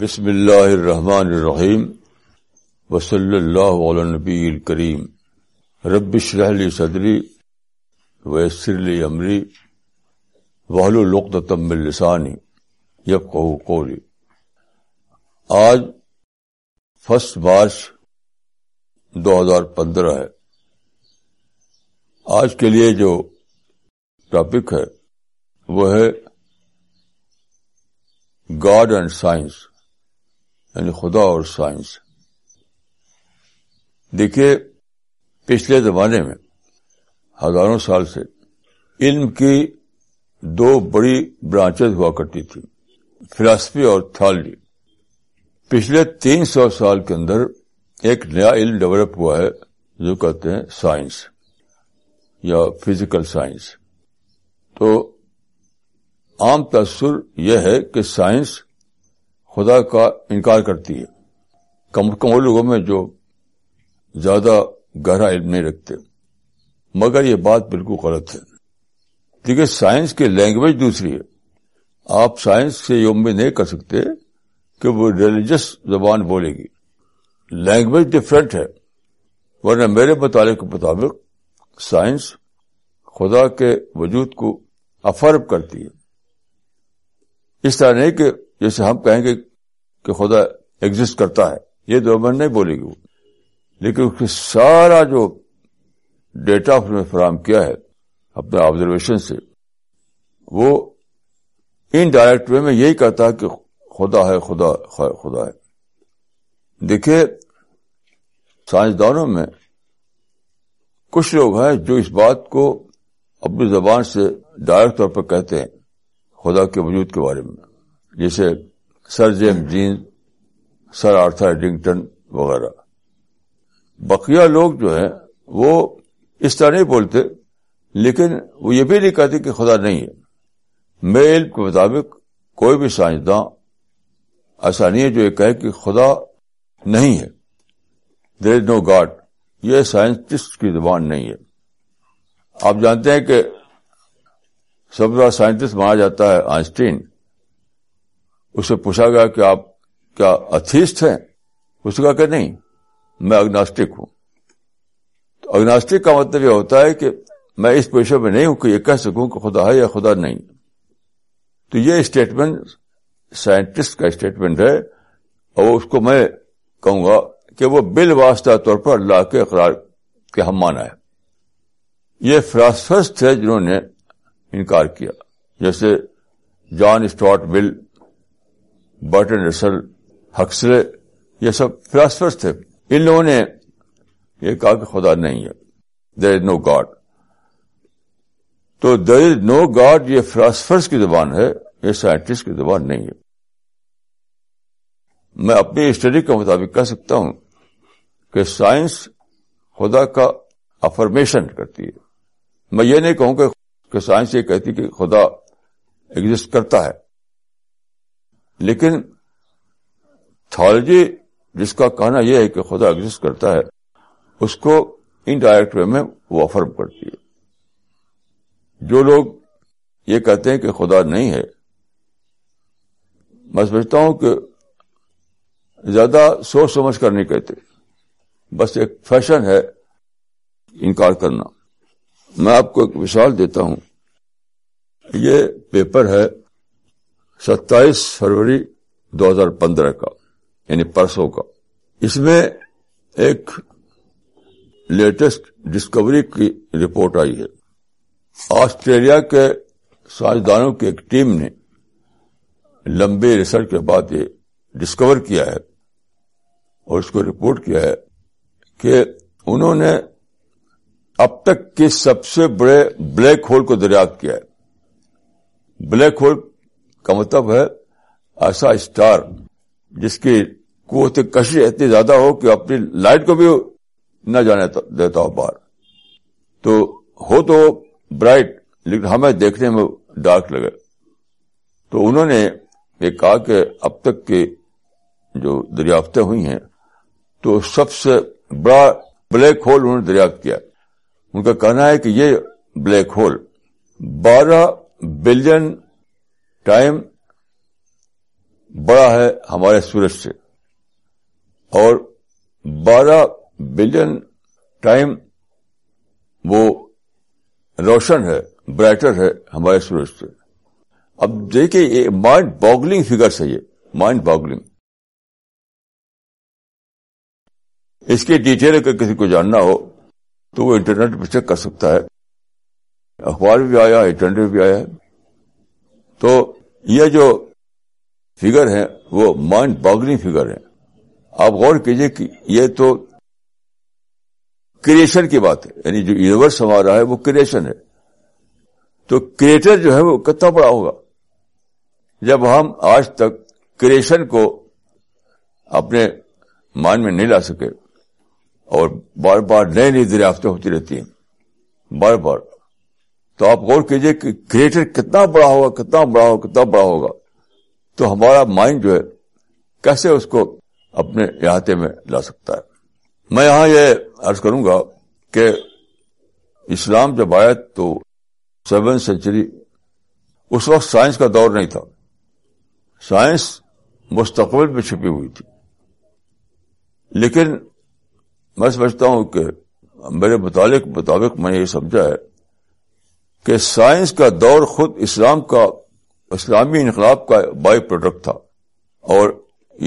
بسم اللہ الرحمن الرحیم وصلی اللہ نبی الکریم رب لی صدری ویسر لی امری وحلو لوک من لسانی یب قولی آج فرسٹ مارچ دو ہزار پندرہ ہے آج کے لیے جو ٹاپک ہے وہ ہے گاڈ اینڈ سائنس یعنی خدا اور سائنس دیکھیے پچھلے زمانے میں ہزاروں سال سے علم کی دو بڑی برانچز ہوا کرتی تھی فلاسفی اور تھالی پچھلے تین سو سال کے اندر ایک نیا علم ڈیولپ ہوا ہے جو کہتے ہیں سائنس یا فزیکل سائنس تو عام تاثر یہ ہے کہ سائنس خدا کا انکار کرتی ہے کم وہ لوگوں میں جو زیادہ گہرا علم نہیں رکھتے مگر یہ بات بالکل غلط ہے دیکھیے سائنس کی لینگویج دوسری ہے آپ سائنس سے یہ امید نہیں کر سکتے کہ وہ ریلیجس زبان بولے گی لینگویج ڈفرینٹ ہے ورنہ میرے مطالعے کے مطابق سائنس خدا کے وجود کو افرب کرتی ہے اس طرح نہیں کہ جیسے ہم کہیں گے کہ خدا ایگزٹ کرتا ہے یہ دومن نہیں بولے گی وہ لیکن اس کے سارا جو ڈیٹا اس نے فراہم کیا ہے اپنے آبزرویشن سے وہ ان ڈائریکٹ وے میں یہی کہتا ہے کہ خدا ہے خدا خدا ہے دیکھیے سائنسدانوں میں کچھ لوگ ہیں جو اس بات کو اپنی زبان سے ڈائریکٹ طور پر کہتے ہیں خدا کے وجود کے بارے میں جیسے سر جیم جین سر ایڈنگٹن وغیرہ بقیہ لوگ جو ہیں وہ اس طرح نہیں بولتے لیکن وہ یہ بھی نہیں کہتے کہ خدا نہیں ہے میرے علم کے مطابق کوئی بھی سائنسداں ایسا نہیں ہے جو یہ کہے کہ خدا نہیں ہے دیر از نو گاڈ یہ سائنسٹسٹ کی زبان نہیں ہے آپ جانتے ہیں کہ سب سے سائنٹسٹ مانا جاتا ہے اس اسے پوچھا گیا کہ آپ کیا اتھیسٹ ہیں اس کا کہ نہیں میں اگناسٹک ہوں تو اگناسٹک کا مطلب یہ ہوتا ہے کہ میں اس پیشے میں نہیں ہوں کہ یہ کہہ سکوں کہ خدا ہے یا خدا نہیں تو یہ اسٹیٹمنٹ سائنٹسٹ کا اسٹیٹمنٹ ہے اور اس کو میں کہوں گا کہ وہ بل واسطہ طور پر اللہ کے اقرار کے ہم مانا ہے یہ فلاسفرس تھے جنہوں نے انکار کیا جیسے جان اسٹارٹ رسل ہکسرے یہ سب فلاسفر یہ کہا کہ خدا نہیں ہے دیر از نو گاڈ تو دیر از نو گاڈ یہ فلاسفرس کی زبان ہے یہ سائنٹسٹ کی زبان نہیں ہے میں اپنی اسٹڈی کے مطابق کہہ سکتا ہوں کہ سائنس خدا کا افرمیشن کرتی ہے میں یہ نہیں کہوں کہ کہ سائنس یہ کہتی کہ خدا ایگزٹ کرتا ہے لیکن تھالوجی جس کا کہنا یہ ہے کہ خدا ایگزٹ کرتا ہے اس کو ان ڈائریکٹ وے میں وہ افرم کرتی ہے جو لوگ یہ کہتے ہیں کہ خدا نہیں ہے میں سمجھتا ہوں کہ زیادہ سوچ سمجھ کر نہیں کہتے بس ایک فیشن ہے انکار کرنا میں آپ کو ایک مثال دیتا ہوں یہ پیپر ہے ستائیس فروری دو ہزار پندرہ کا یعنی پرسوں کا اس میں ایک لیٹسٹ ڈسکوری کی رپورٹ آئی ہے آسٹریلیا کے سائنسدانوں کی ایک ٹیم نے لمبے ریسرچ کے بعد یہ ڈسکور کیا ہے اور اس کو رپورٹ کیا ہے کہ انہوں نے اب تک کے سب سے بڑے بلیک ہول کو دریافت کیا ہے بلیک ہول کا مطلب ہے ایسا اسٹار جس کی قوت کشش اتنی زیادہ ہو کہ اپنی لائٹ کو بھی نہ جانے دیتا ہو باہر تو ہو تو برائٹ لیکن ہمیں دیکھنے میں ڈارک لگے تو انہوں نے یہ کہا کہ اب تک کے جو دریافتیں ہوئی ہیں تو سب سے بڑا بلیک ہول انہوں نے دریافت کیا ان کا کہنا ہے کہ یہ بلیک ہول بارہ بلین ٹائم بڑا ہے ہمارے سورج سے اور بارہ بلین ٹائم وہ روشن ہے برائٹر ہے ہمارے سورج سے اب دیکھیے یہ مائنڈ باگلنگ فگرس ہے یہ مائنڈ باگلنگ اس کی ڈیٹیل اگر کسی کو جاننا ہو تو وہ انٹرنیٹ پہ چیک کر سکتا ہے اخبار بھی آیا انٹرنیٹ بھی آیا تو یہ جو فگر ہے وہ مائنڈ باگنی فگر ہے آپ غور کیجئے کہ یہ تو کریشن کی بات ہے یعنی جو یونیورس ہمارا ہے وہ کریشن ہے تو کریٹر جو ہے وہ کتنا بڑا ہوگا جب ہم آج تک کریشن کو اپنے مائنڈ میں نہیں لا سکے اور بار بار نئے نئی دریافتیں ہوتی رہتی ہیں بار بار تو آپ غور کیجئے کہ کریٹر کتنا بڑا ہوگا کتنا بڑا ہوگا کتنا بڑا ہوگا تو ہمارا مائنڈ جو ہے کیسے اس کو اپنے احاطے میں لا سکتا ہے میں یہاں یہ عرض کروں گا کہ اسلام جب آیا تو سیون سینچری اس وقت سائنس کا دور نہیں تھا سائنس مستقبل میں چھپی ہوئی تھی لیکن میں سمجھتا ہوں کہ میرے مطالعے مطابق میں نے یہ سمجھا ہے کہ سائنس کا دور خود اسلام کا اسلامی انقلاب کا بائی پروڈکٹ تھا اور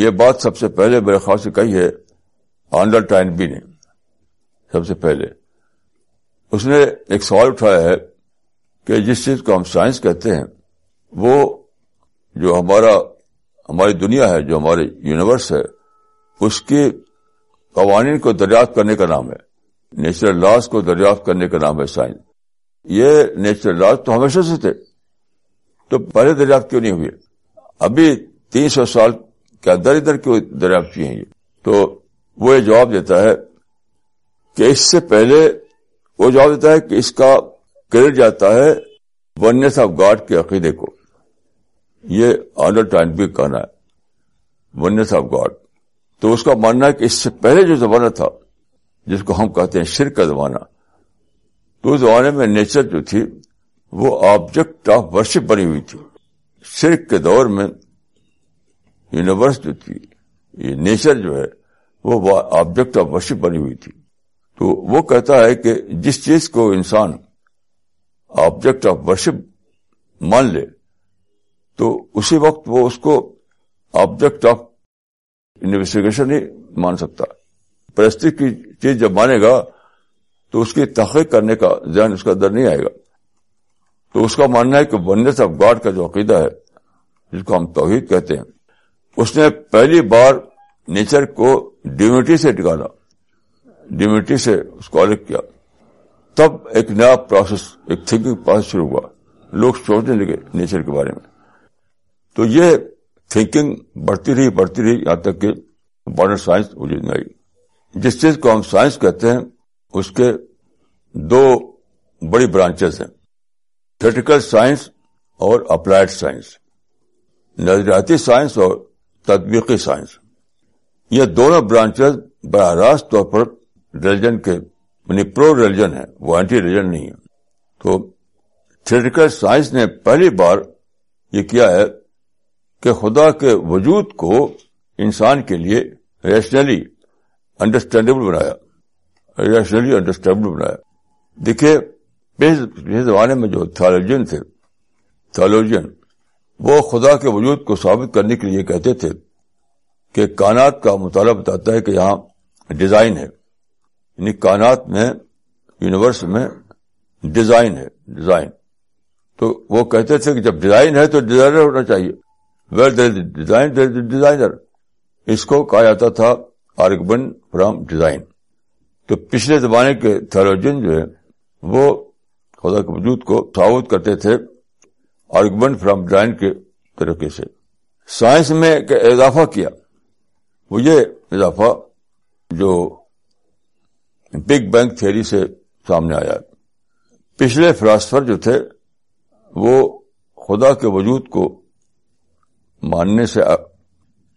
یہ بات سب سے پہلے میرے خاص سے کہی ہے آنڈر ٹائن بی نے سب سے پہلے اس نے ایک سوال اٹھایا ہے کہ جس چیز کو ہم سائنس کہتے ہیں وہ جو ہمارا ہماری دنیا ہے جو ہمارے یونیورس ہے اس کی قوانین کو دریافت کرنے کا نام ہے نیچرل لاس کو دریافت کرنے کا نام ہے سائنس یہ نیچرل لاز تو ہمیشہ سے تھے تو پہلے دریافت کیوں نہیں ہوئے ابھی تین سو سال کے اندر ادھر کیوں دریافت کیے ہیں یہ تو وہ یہ جواب دیتا ہے کہ اس سے پہلے وہ جواب دیتا ہے کہ اس کا کریڈٹ جاتا ہے ونس آف گاڈ کے عقیدے کو یہ آنر ٹائم بھی کہنا ہے ونس آف گاڈ تو اس کا ماننا ہے کہ اس سے پہلے جو زمانہ تھا جس کو ہم کہتے ہیں شرک کا زمانہ تو اس زمانے میں نیچر جو تھی وہ آبجیکٹ آف ورشپ بنی ہوئی تھی شرک کے دور میں یونیورس جو تھی یہ نیچر جو ہے وہ آبجیکٹ آف ورشپ بنی ہوئی تھی تو وہ کہتا ہے کہ جس چیز کو انسان آبجیکٹ آف ورشپ مان لے تو اسی وقت وہ اس کو آبجیکٹ آف انویسٹیگیشن نہیں مان سکتا پرست تحقیق کرنے کا ذہن اس کا در نہیں آئے گا تو اس کا ماننا ہے کہ ونس آف گاڈ کا جو عقیدہ ہے جس کو ہم توحید کہتے ہیں اس نے پہلی بار نیچر کو ڈیونیٹی سے ٹکانا ڈیمٹی سے اس کو الگ کیا تب ایک نیا پروسیس ایک تھنکنگ پروسیس شروع ہوا لوگ سوچنے لگے نیچر کے بارے میں تو یہ تھنکنگ بڑھتی رہی بڑھتی رہی یہاں تک کہ ماڈرن سائنس وجود میں آئی جس چیز کو ہم سائنس کہتے ہیں اس کے دو بڑی برانچز ہیں تھریٹیکل سائنس اور اپلائڈ سائنس نظریاتی سائنس اور تدبیقی سائنس یہ دونوں برانچز براہ راست طور پر ریلیجن کے یعنی پرو ریلیجن ہے وہ اینٹی ریلیجن نہیں ہے تو تھریٹیکل سائنس نے پہلی بار یہ کیا ہے کہ خدا کے وجود کو انسان کے لیے ریشنلی انڈرسٹینڈیبل بنایا ریشنلی انڈرسٹینڈیبل بنایا دیکھیے زمانے میں جو تھالوجین تھے تھالوجین وہ خدا کے وجود کو ثابت کرنے کے لیے کہتے تھے کہ کانات کا مطالعہ بتاتا ہے کہ یہاں ڈیزائن ہے یعنی کانات میں یونیورس میں ڈیزائن ہے ڈیزائن تو وہ کہتے تھے کہ جب ڈیزائن ہے تو ڈیزائنر ہونا چاہیے ڈیزائن ڈیزائنر اس کو کہا جاتا تھا فرام ڈیزائن تو پچھلے زمانے کے تھولوجن جو ہے وہ خدا کے وجود کو تھات کرتے تھے فرام ڈیزائن کے طریقے سے سائنس میں اضافہ کیا وہ یہ اضافہ جو بگ بینگ تھیوری سے سامنے آیا پچھلے فلاسفر جو تھے وہ خدا کے وجود کو ماننے سے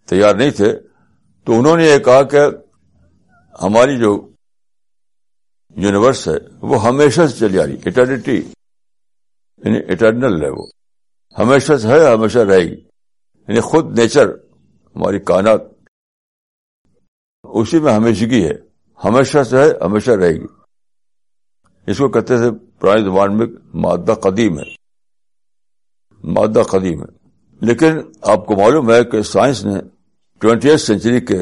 تیار نہیں تھے تو انہوں نے یہ کہا کہ ہماری جو یونیورس ہے وہ ہمیشہ سے چلی آ رہی یعنی اٹرنل ہے وہ ہمیشہ سے ہے ہمیشہ رہے گی یعنی خود نیچر ہماری کائنات اسی میں ہمیشگی ہے ہمیشہ سے ہے ہمیشہ رہے گی اس کو کہتے تھے پرانی زبان میں مادہ قدیم ہے مادہ قدیم ہے لیکن آپ کو معلوم ہے کہ سائنس نے ٹوینٹی ایسٹ سینچری کے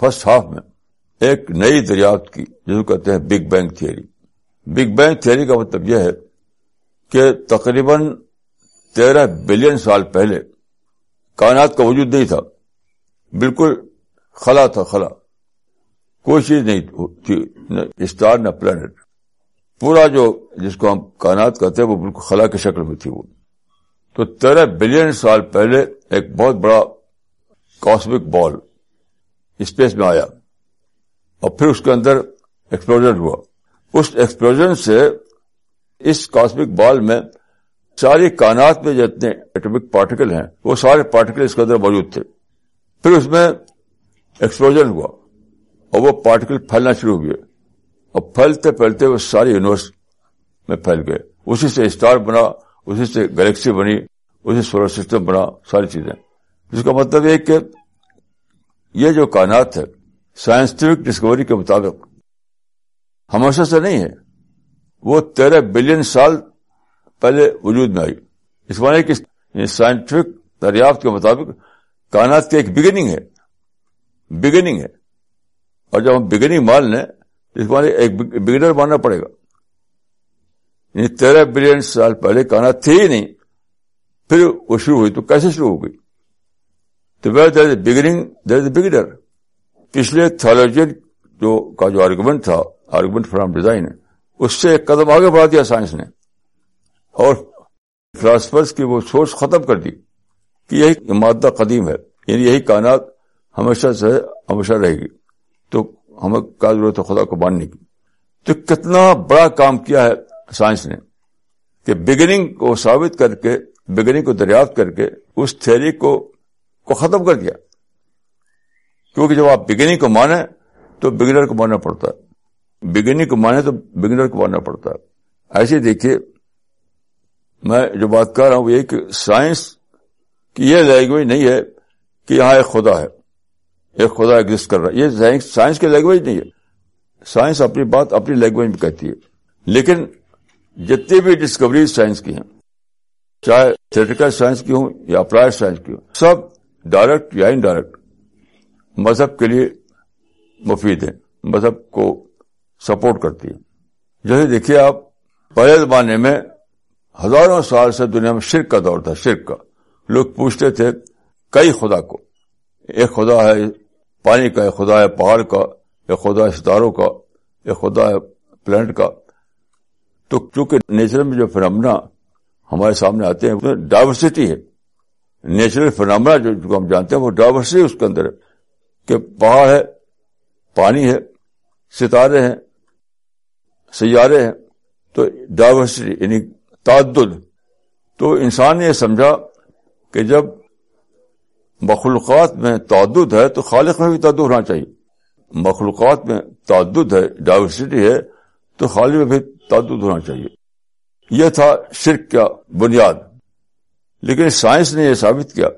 فرسٹ ہاف میں ایک نئی دریافت کی جس کو کہتے ہیں big bang theory big bang theory کا مطلب یہ ہے کہ تقریباً تیرہ بلین سال پہلے کائنات کا وجود نہیں تھا بالکل خلا تھا خلا کوئی چیز نہیں تھی نہ اسٹار نہ پلانٹ پورا جو جس کو ہم کائنات کہتے ہیں وہ بالکل خلا کی شکل میں تھی وہ تو تیرہ بلین سال پہلے ایک بہت بڑا کاسمک بال اسپیس میں آیا اور پھر اس کے اندر ایکسپلوژ ہوا اس ایکسپلوژ سے اس کاسمک بال میں ساری کائنات میں جتنے ایٹمک پارٹیکل ہیں وہ سارے پارٹیکل اس کے اندر موجود تھے پھر اس میں ایکسپلوژ ہوا اور وہ پارٹیکل پھیلنا شروع ہوئے اور پھیلتے پھیلتے وہ ساری یونیورس میں پھیل گئے اسی سے اسٹار بنا اسی سے گلیکسی بنی اسی سولر سسٹم بنا ساری چیزیں اس کا مطلب یہ کہ یہ جو کائنات ہے سائنسفک ڈسکوری کے مطابق ہمیشہ سے نہیں ہے وہ تیرہ بلین سال پہلے وجود میں آئی اس بارے کی سائنٹفک دریافت کے مطابق کائنات کی ایک بگننگ ہے بگننگ ہے اور جب ہم بگننگ مان لیں اس بارے ایک بگنر ماننا پڑے گا یعنی تیرہ بلین سال پہلے کانا تھے ہی نہیں پھر وہ شروع ہوئی تو کیسے شروع ہو گئی تو از از بگننگ بگنر پچھلے جو جو کا آرگومنٹ تھا آرگومنٹ فرام ڈیزائن اس سے ایک قدم آگے بڑھا دیا سائنس نے اور فلاسفرس کی وہ سوچ ختم کر دی کہ یہی مادہ قدیم ہے یعنی یہی کائنات ہمیشہ سے ہمیشہ رہے گی تو ہمیں کیا ضرورت ہے خدا کو ماننے کی تو کتنا بڑا کام کیا ہے سائنس نے کہ بگننگ کو ثابت کر کے بگننگ کو دریافت کر کے اس تھیری کو کو ختم کر دیا کیونکہ جب آپ بگننگ کو مانے تو بگنر کو ماننا پڑتا ہے بگننگ کو کو تو بگنر ماننا پڑتا ہے ایسے دیکھیے میں جو بات کر رہا ہوں یہ کہ سائنس کی یہ لینگویج نہیں ہے کہ یہاں ایک خدا ہے ایک خدا ایگزٹ کر رہا ہے یہ سائنس کی لینگویج نہیں ہے سائنس اپنی بات اپنی لینگویج میں کہتی ہے لیکن جتنی بھی ڈسکوری سائنس کی ہیں چاہے تھریٹیکل سائنس کی ہوں یا اپلائڈ سائنس کی ہوں سب ڈائریکٹ یا انڈائریکٹ مذہب کے لیے مفید ہے مذہب کو سپورٹ کرتی ہے جیسے دیکھیے آپ پہلے زمانے میں ہزاروں سال سے دنیا میں شرک کا دور تھا شرک کا لوگ پوچھتے تھے کئی خدا کو ایک خدا ہے پانی کا ایک خدا ہے پہاڑ کا ایک خدا ہے ستاروں کا ایک خدا ہے پلانٹ کا تو چونکہ نیچرل میں جو فنامنا ہمارے سامنے آتے ہیں ڈائیورسٹی ہے نیچرل فنامنا جو ہم جانتے ہیں وہ ڈائیورسٹی اس کے اندر کہ پہاڑ ہے پانی ہے ستارے ہیں سیارے ہیں تو ڈائیورسٹی یعنی تعدد تو انسان نے یہ سمجھا کہ جب مخلوقات میں تعدد ہے تو خالق میں بھی تعدد ہونا چاہیے مخلوقات میں تعدد ہے ڈائیورسٹی ہے تو خالق میں بھی تعدد ہونا چاہیے یہ تھا شرک کا بنیاد لیکن سائنس نے یہ ثابت کیا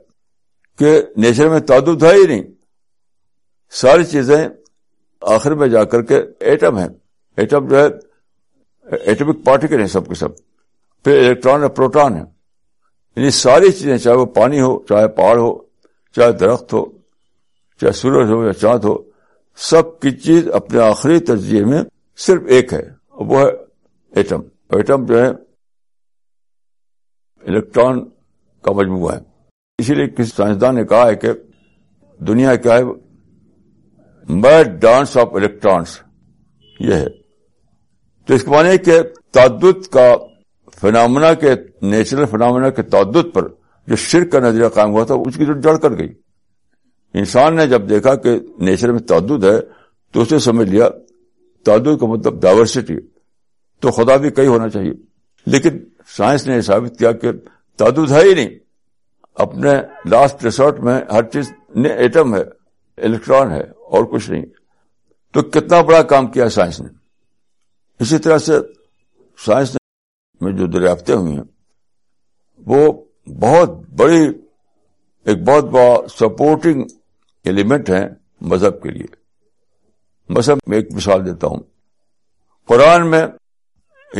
کہ نیچر میں تعدد ہے ہی نہیں ساری چیزیں آخر میں جا کر کے ایٹم ہیں ایٹم جو ہے ایٹمک پارٹیکل ہیں سب کے سب پھر الیکٹران اور پروٹان ہیں یعنی ساری چیزیں چاہے وہ پانی ہو چاہے پہاڑ ہو چاہے درخت ہو چاہے سورج ہو یا چاند ہو سب کی چیز اپنے آخری تجزیے میں صرف ایک ہے وہ ہے ایٹم ایٹم جو ہے الیکٹران کا مجموعہ ہے اسی لیے کسی سائنسدان نے کہا ہے کہ دنیا کیا ہے میڈ ڈانس آف الیکٹرانس یہ ہے تو اس معنی ہے کہ تعدد کا فنامنا کے نیچرل فنامنا کے تعدد پر جو شرک کا نظریہ قائم ہوا تھا اس کی جو جڑ کر گئی انسان نے جب دیکھا کہ نیچر میں تعدد ہے تو اسے سمجھ لیا تعدد کا مطلب ڈائیورسٹی تو خدا بھی کئی ہونا چاہیے لیکن سائنس نے ثابت کیا کہ تعدد ہے ہی نہیں اپنے لاسٹ ریسورٹ میں ہر چیز نے ایٹم ہے الیکٹران ہے اور کچھ نہیں تو کتنا بڑا کام کیا سائنس سائنس نے اسی طرح سے میں جو دریافتیں ہوئی ہیں وہ بہت بڑی ایک بہت بڑا سپورٹنگ ایلیمنٹ ہے مذہب کے لیے مذہب میں ایک مثال دیتا ہوں قرآن میں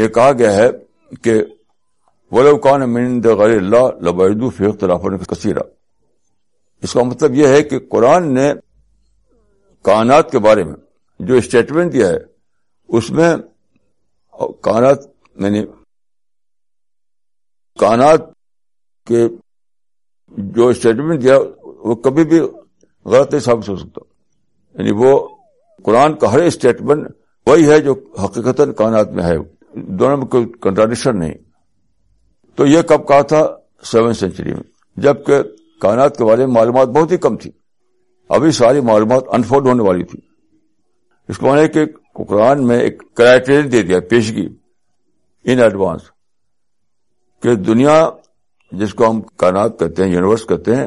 یہ کہا گیا ہے کہ غیر اللہ کثیرہ اس کا مطلب یہ ہے کہ قرآن نے کائنات کے بارے میں جو اسٹیٹمنٹ دیا ہے اس میں کائنات یعنی کائنات کے جو اسٹیٹمنٹ دیا وہ کبھی بھی غلط نہیں ثابت ہو سکتا یعنی وہ قرآن کا ہر اسٹیٹمنٹ وہی ہے جو حقیقت کائنات میں ہے دونوں میں کوئی کنٹراڈکشن نہیں تو یہ کب کہا تھا سیون سینچری میں جبکہ کائنات کے بارے میں معلومات بہت ہی کم تھی ابھی ساری معلومات انفورڈ ہونے والی تھی اس کو کہ قرآن میں ایک کرائٹیریا پیشگی ان ایڈوانس کہ دنیا جس کو ہم کائنات کہتے ہیں یونیورس کہتے ہیں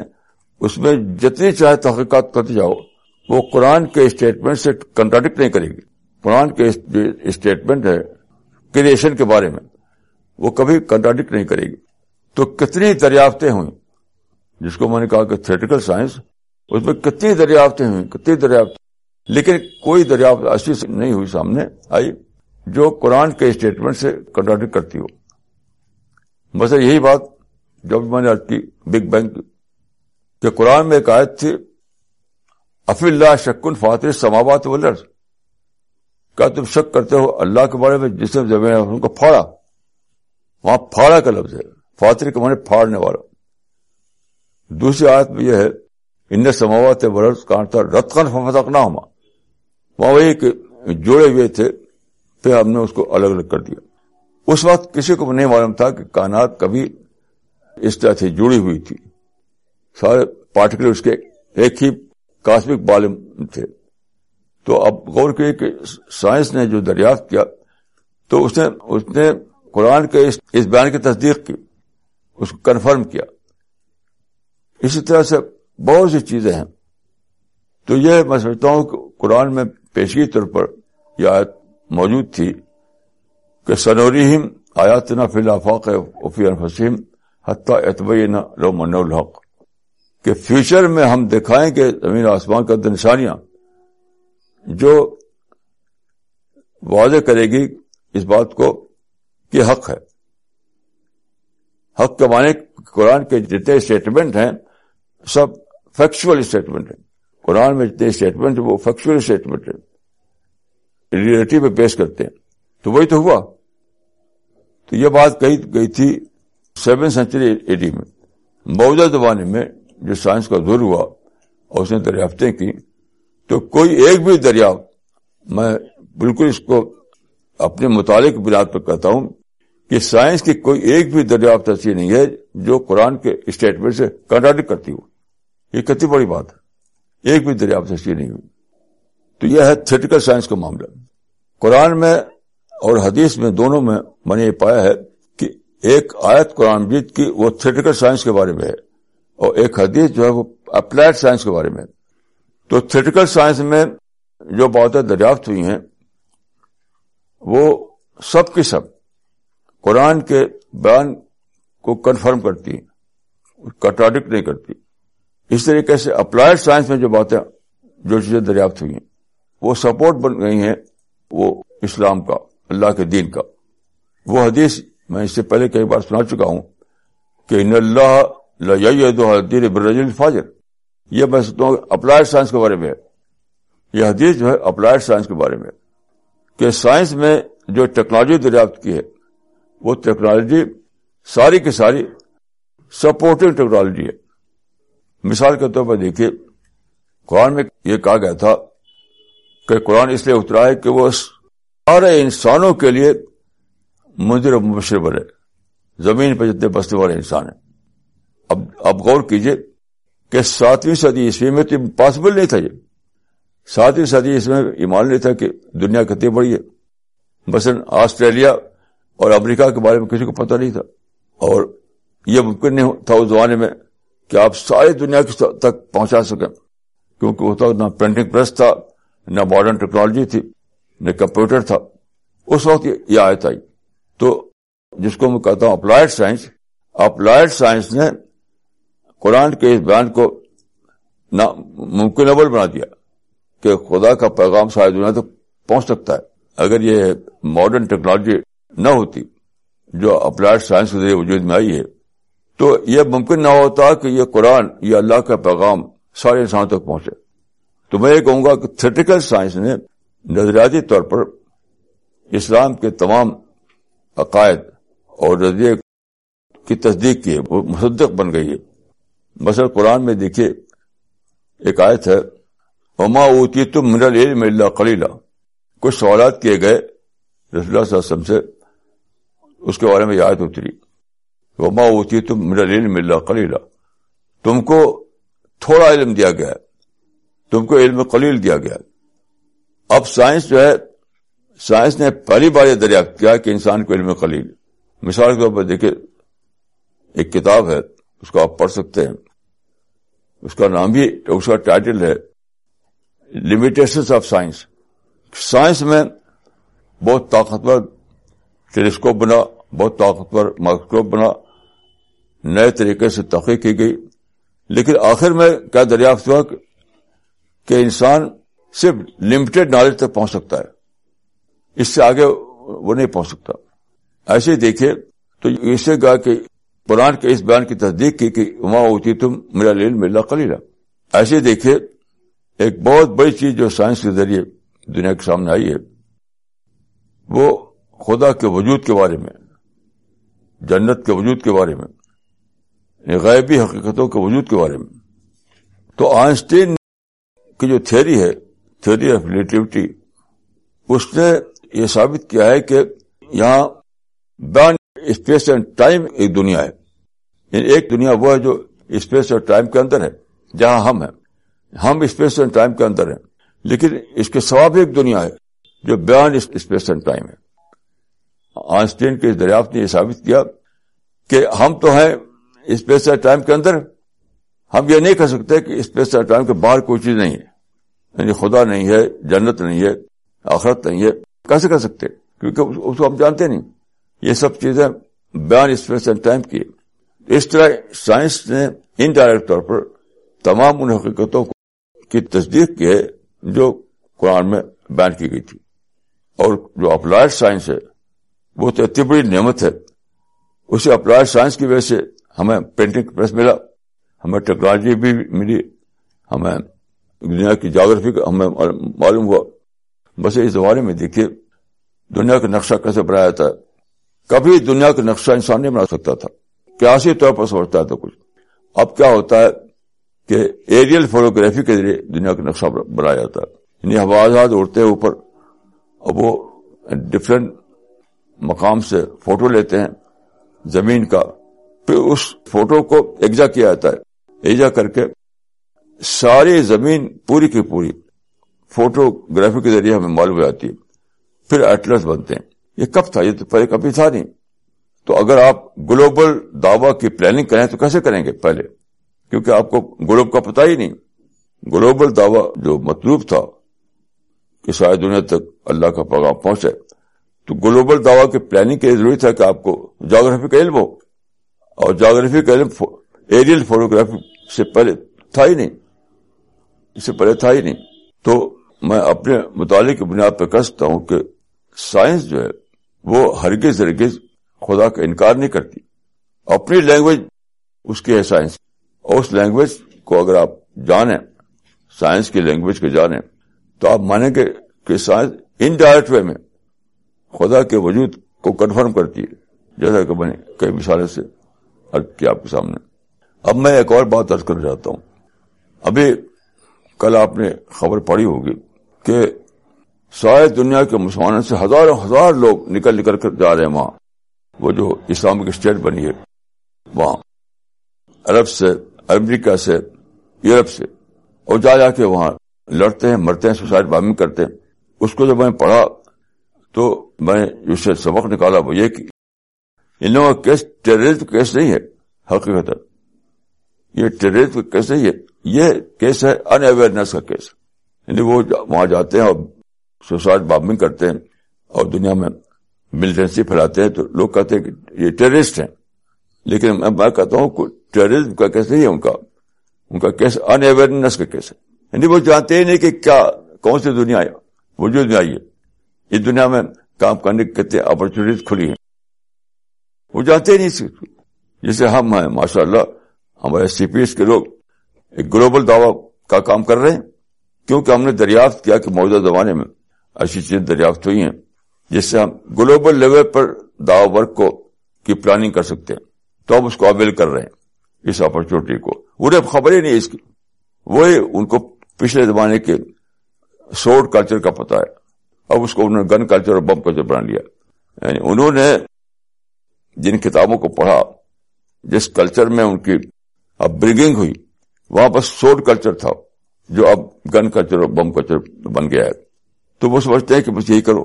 اس میں جتنی چاہے تحقیقات کرتے جاؤ وہ قرآن کے اسٹیٹمنٹ سے کنٹراڈکٹ نہیں کرے گی قرآن کے اسٹیٹمنٹ ہے کریشن کے بارے میں وہ کبھی کنٹراڈکٹ نہیں کرے گی تو کتنی دریافتیں ہوئیں جس کو میں نے کہا کہ تھریٹیکل سائنس اس میں کتنی دریافتیں ہوئیں کتنی دریافت لیکن کوئی دریافت ایسی نہیں ہوئی سامنے آئی جو قرآن کے اسٹیٹمنٹ سے کنٹراڈکٹ کرتی ہو بس یہی بات جب میں نے کی بگ بینگ کی کہ قرآن میں ایک آیت تھی اف اللہ شکن فاتح سماوات ولرز کیا تم شک کرتے ہو اللہ کے بارے میں جس نے زمین کو پھاڑا وہاں پھاڑا کا لفظ ہے فاتر کے معنی پھاڑنے والا دوسری آیت میں یہ ہے ان سماوات برس کا رت کن نہ ہوا وہاں وہی کہ جوڑے ہوئے تھے پھر ہم نے اس کو الگ الگ کر دیا اس وقت کسی کو نہیں معلوم تھا کہ کائنات کبھی اس طرح سے جڑی ہوئی تھی سارے پارٹیکل اس کے ایک ہی کاسمک بالم تھے تو اب غور کیے کہ سائنس نے جو دریافت کیا تو اس نے اس نے قرآن کے اس بیان کی تصدیق کی اس کو کنفرم کیا اسی طرح سے بہت سی چیزیں ہیں تو یہ میں سمجھتا ہوں کہ قرآن میں پیشگی طور پر یہ آیت موجود تھی کہ سنوری آیات آیات فی الفاق وفی الفسیم حتیٰ اعتبی نہ رومن الحق کہ فیوچر میں ہم دکھائیں کہ زمین آسمان کا نشانیاں جو واضح کرے گی اس بات کو کہ حق ہے حق کے معنی قرآن کے جتنے اسٹیٹمنٹ ہیں سب فیکچل اسٹیٹمنٹ ہیں قرآن میں جتنے اسٹیٹمنٹ وہ فیکچوئل اسٹیٹمنٹ ہیں ریئلٹی پہ پیش کرتے ہیں تو وہی تو ہوا تو یہ بات کہی گئی تھی سیون سینچری ایڈی ڈی میں موجودہ زمانے میں جو سائنس کا دور ہوا اور اس نے دریافتیں کی تو کوئی ایک بھی دریا میں بالکل اس کو اپنے متعلق بنیاد پر کہتا ہوں کہ سائنس کی کوئی ایک بھی دریافت ایسی نہیں ہے جو قرآن کے اسٹیٹمنٹ سے کنرڈ کرتی ہو یہ کتنی بڑی بات ہے ایک بھی دریافت ایسی نہیں ہوئی تو یہ ہے تھیٹیکل سائنس کا معاملہ قرآن میں اور حدیث میں دونوں میں میں نے یہ پایا ہے کہ ایک آیت قرآن جیت کی وہ تھیٹیکل سائنس کے بارے میں ہے اور ایک حدیث جو ہے وہ اپلائڈ سائنس کے بارے میں تو تھریٹیکل سائنس میں جو باتیں دریافت ہوئی ہیں وہ سب کے سب قرآن کے بیان کو کنفرم کرتی کٹاڈکٹ نہیں کرتی اس طریقے سے اپلائڈ سائنس میں جو باتیں جو چیزیں دریافت ہوئی ہیں وہ سپورٹ بن گئی ہیں وہ اسلام کا اللہ کے دین کا وہ حدیث میں اس سے پہلے کئی بار سنا چکا ہوں کہ ان اللہ یہ میں سوچتا ہوں اپلائڈ سائنس کے بارے میں یہ حدیث جو ہے اپلائڈ سائنس کے بارے میں کہ سائنس میں جو ٹیکنالوجی دریافت کی ہے وہ ٹیکنالوجی ساری کی ساری سپورٹنگ ٹیکنالوجی ہے مثال کے طور پر دیکھیے قرآن میں یہ کہا گیا تھا کہ قرآن اس لیے اترا ہے کہ وہ سارے انسانوں کے لیے مندر مبشر بنے زمین پہ جتنے بسنے والے انسان ہیں اب اب غور کیجیے کہ ساتویں صدی عیسوی میں تو پاسبل نہیں تھا یہ ساتویں صدی عیسوی میں ایمان نہیں تھا کہ دنیا کتنی بڑی ہے مثلاً آسٹریلیا اور امریکہ کے بارے میں کسی کو پتہ نہیں تھا اور یہ ممکن نہیں تھا اس زمانے میں کہ آپ ساری دنیا تک پہنچا سکیں کیونکہ وہ تھا نہ پرنٹنگ پریس تھا نہ ماڈرن ٹیکنالوجی تھی نہ کمپیوٹر تھا اس وقت یہ آیت آئی تو جس کو میں کہتا ہوں اپلائڈ سائنس اپلائڈ سائنس نے قرآن کے اس بیان کو اول بنا دیا کہ خدا کا پیغام ساری دنیا تک پہنچ سکتا ہے اگر یہ ماڈرن ٹیکنالوجی نہ ہوتی جو اپلائڈ سائنس کے ذریعے وجود میں آئی ہے تو یہ ممکن نہ ہوتا کہ یہ قرآن یہ اللہ کا پیغام سارے انسانوں تک پہنچے تو میں یہ کہوں گا کہ تھریٹیکل سائنس نے نظریاتی طور پر اسلام کے تمام عقائد اور نظریے کی تصدیق کی ہے وہ مصدق بن گئی ہے مثلا قرآن میں دیکھیے ایک آیت ہے اما اوتی تم تم منل علم قلیلہ کچھ سوالات کیے گئے رسول اللہ صلی اللہ علیہ وسلم سے اس کے بارے میں آیت اتری اما اوتی تم تم منل علم قلیلہ تم کو تھوڑا علم دیا گیا تم کو علم قلیل دیا گیا اب سائنس جو ہے سائنس نے پہلی بار یہ دریافت کیا کہ انسان کو علم قلیل مثال کے طور پر دیکھیے ایک کتاب ہے اس کو آپ پڑھ سکتے ہیں اس کا نام بھی اس کا ٹائٹل ہے لمیٹیشنس آف سائنس سائنس میں بہت طاقتور ٹیلیسکوپ بنا بہت طاقتور مائکروسکوپ بنا نئے طریقے سے تحقیق کی گئی لیکن آخر میں کیا دریافت ہوا کہ انسان صرف لمیٹڈ نالج تک پہنچ سکتا ہے اس سے آگے وہ نہیں پہنچ سکتا ایسے دیکھیے تو اسے کہا کہ قرآن کے اس بیان کی تصدیق کی کہ وہاں ہوتی تم میرا لیل ملا کلیلا ایسے دیکھیے ایک بہت بڑی چیز جو سائنس کے ذریعے دنیا کے سامنے آئی ہے وہ خدا کے وجود کے بارے میں جنت کے وجود کے بارے میں یعنی غیبی حقیقتوں کے وجود کے بارے میں تو آئنسٹین کی جو تھیوری ہے تھیوری آف ریلیٹیوٹی اس نے یہ ثابت کیا ہے کہ یہاں بیان اسپیس اینڈ ٹائم ایک دنیا ہے یعنی ایک دنیا وہ ہے جو اسپیس اور ٹائم کے اندر ہے جہاں ہم ہیں ہم اسپیس اینڈ ٹائم کے اندر ہیں لیکن اس کے سواب ایک دنیا ہے جو بیان اسپیس اینڈ ٹائم ہے آئنسٹین کے دریافت نے یہ ثابت کیا کہ ہم تو ہیں اسپیس اینڈ ٹائم کے اندر ہم یہ نہیں کہہ سکتے کہ اسپیس اینڈ ٹائم کے باہر کوئی چیز نہیں ہے یعنی خدا نہیں ہے جنت نہیں ہے آخرت نہیں ہے کیسے کہہ سکتے کیونکہ اس کو ہم جانتے نہیں یہ سب چیزیں بیان اسپیس اینڈ ٹائم کی اس طرح سائنس نے انڈائریکٹ طور پر تمام ان حقیقتوں کی تصدیق کی ہے جو قرآن میں بیان کی گئی تھی اور جو اپلائڈ سائنس ہے وہ تو اتنی بڑی نعمت ہے اسے اپلائڈ سائنس کی وجہ سے ہمیں پینٹنگ پریس ملا ہمیں ٹیکنالوجی بھی ملی ہمیں دنیا کی جاگرفی کا ہمیں معلوم ہوا بس اس زمانے میں دیکھیے دنیا کا نقشہ کیسے بنایا جاتا ہے کبھی دنیا کا نقشہ انسان نہیں بنا سکتا تھا طور پر ہے تو کچھ اب کیا ہوتا ہے کہ ایریل فوٹوگرافی کے ذریعے دنیا کا نقشہ بنایا جاتا ہے یعنی ہوا جہاز اڑتے اوپر اب وہ ڈفرینٹ مقام سے فوٹو لیتے ہیں زمین کا پھر اس فوٹو کو ایکجا کیا جاتا ہے ایجا کر کے ساری زمین پوری کی پوری فوٹو گرافی کے ذریعے ہمیں معلوم ہو جاتی ہے پھر ایٹلس بنتے ہیں یہ کب تھا یہ تو پہلے کبھی تھا نہیں تو اگر آپ گلوبل دعوی کی پلاننگ کریں تو کیسے کریں گے پہلے کیونکہ آپ کو گلوب کا پتہ ہی نہیں گلوبل دعوی جو مطلوب تھا کہ شاید دنیا تک اللہ کا پیغام پہنچے تو گلوبل دعوی کی پلاننگ کے ضروری تھا کہ آپ کو جاگرافی کا علم ہو اور جاگرافی کا علم ایریل فوٹوگرافی سے پہلے تھا ہی نہیں اس سے پہلے تھا ہی نہیں تو میں اپنے متعلق بنیاد پہ کہہ سکتا ہوں کہ سائنس جو ہے وہ ہرگز ہرگز خدا کا انکار نہیں کرتی اپنی لینگویج اس کی ہے سائنس اور اس لینگویج کو اگر آپ جانیں سائنس کی لینگویج کو جانیں تو آپ مانیں گے کہ سائنس ڈائریکٹ وے میں خدا کے وجود کو کنفرم کرتی ہے جیسا کہ میں نے کئی مثالوں سے کیا آپ کے سامنے اب میں ایک اور بات عرض کرنا چاہتا ہوں ابھی کل آپ نے خبر پڑی ہوگی کہ سارے دنیا کے مسلمانوں سے ہزاروں ہزار لوگ نکل نکل کر جا رہے ہیں وہاں وہ جو اسلامک اسٹیٹ بنی ہے وہاں عرب سے امریکہ سے یورپ سے اور جا جا کے وہاں لڑتے ہیں مرتے ہیں سوسائڈ بامنگ کرتے ہیں اس کو جب میں پڑھا تو میں سے سبق نکالا وہ یہ کہ ان لوگوں کا کیس ٹیررزم کیس نہیں ہے حقیقت یہ ٹیررز کیس نہیں ہے یہ کیس ہے ان اویئرنیس کا کیس یعنی وہ وہاں جاتے ہیں اور سوسائڈ بامنگ کرتے ہیں اور دنیا میں ملیٹنسی پھیلاتے ہیں تو لوگ کہتے ہیں کہ یہ ٹیررسٹ ہیں لیکن میں کہتا ہوں ٹیررزم کا کیس نہیں ہے ان کا ان کا کیس ان اویئرنیس کا کیس ہے یعنی وہ جانتے ہی نہیں کہ کیا کون سی دنیا ہے وہ جو ہے اس دنیا میں کام کرنے کے کتنے اپرچونیٹیز کھلی ہیں وہ جانتے ہی نہیں اس کو جیسے ہم ہیں ماشاء اللہ ہمارے سی پی ایس کے لوگ ایک گلوبل دعوی کا کام کر رہے ہیں کیونکہ ہم نے دریافت کیا کہ موجودہ زمانے میں ایسی چیزیں دریافت ہوئی ہیں جس سے ہم گلوبل لیول پر دا کو کی پلاننگ کر سکتے ہیں تو ہم اس کو اویل کر رہے ہیں اس اپرچونیٹی کو انہیں خبر ہی نہیں اس کی وہی ان کو پچھلے زمانے کے سوڈ کلچر کا پتا ہے اب اس کو انہوں نے گن کلچر اور بم کلچر بنا لیا یعنی انہوں نے جن کتابوں کو پڑھا جس کلچر میں ان کی اب برگنگ ہوئی وہاں پر سوڈ کلچر تھا جو اب گن کلچر اور بم کلچر بن گیا ہے تو وہ سمجھتے ہیں کہ بس یہی کرو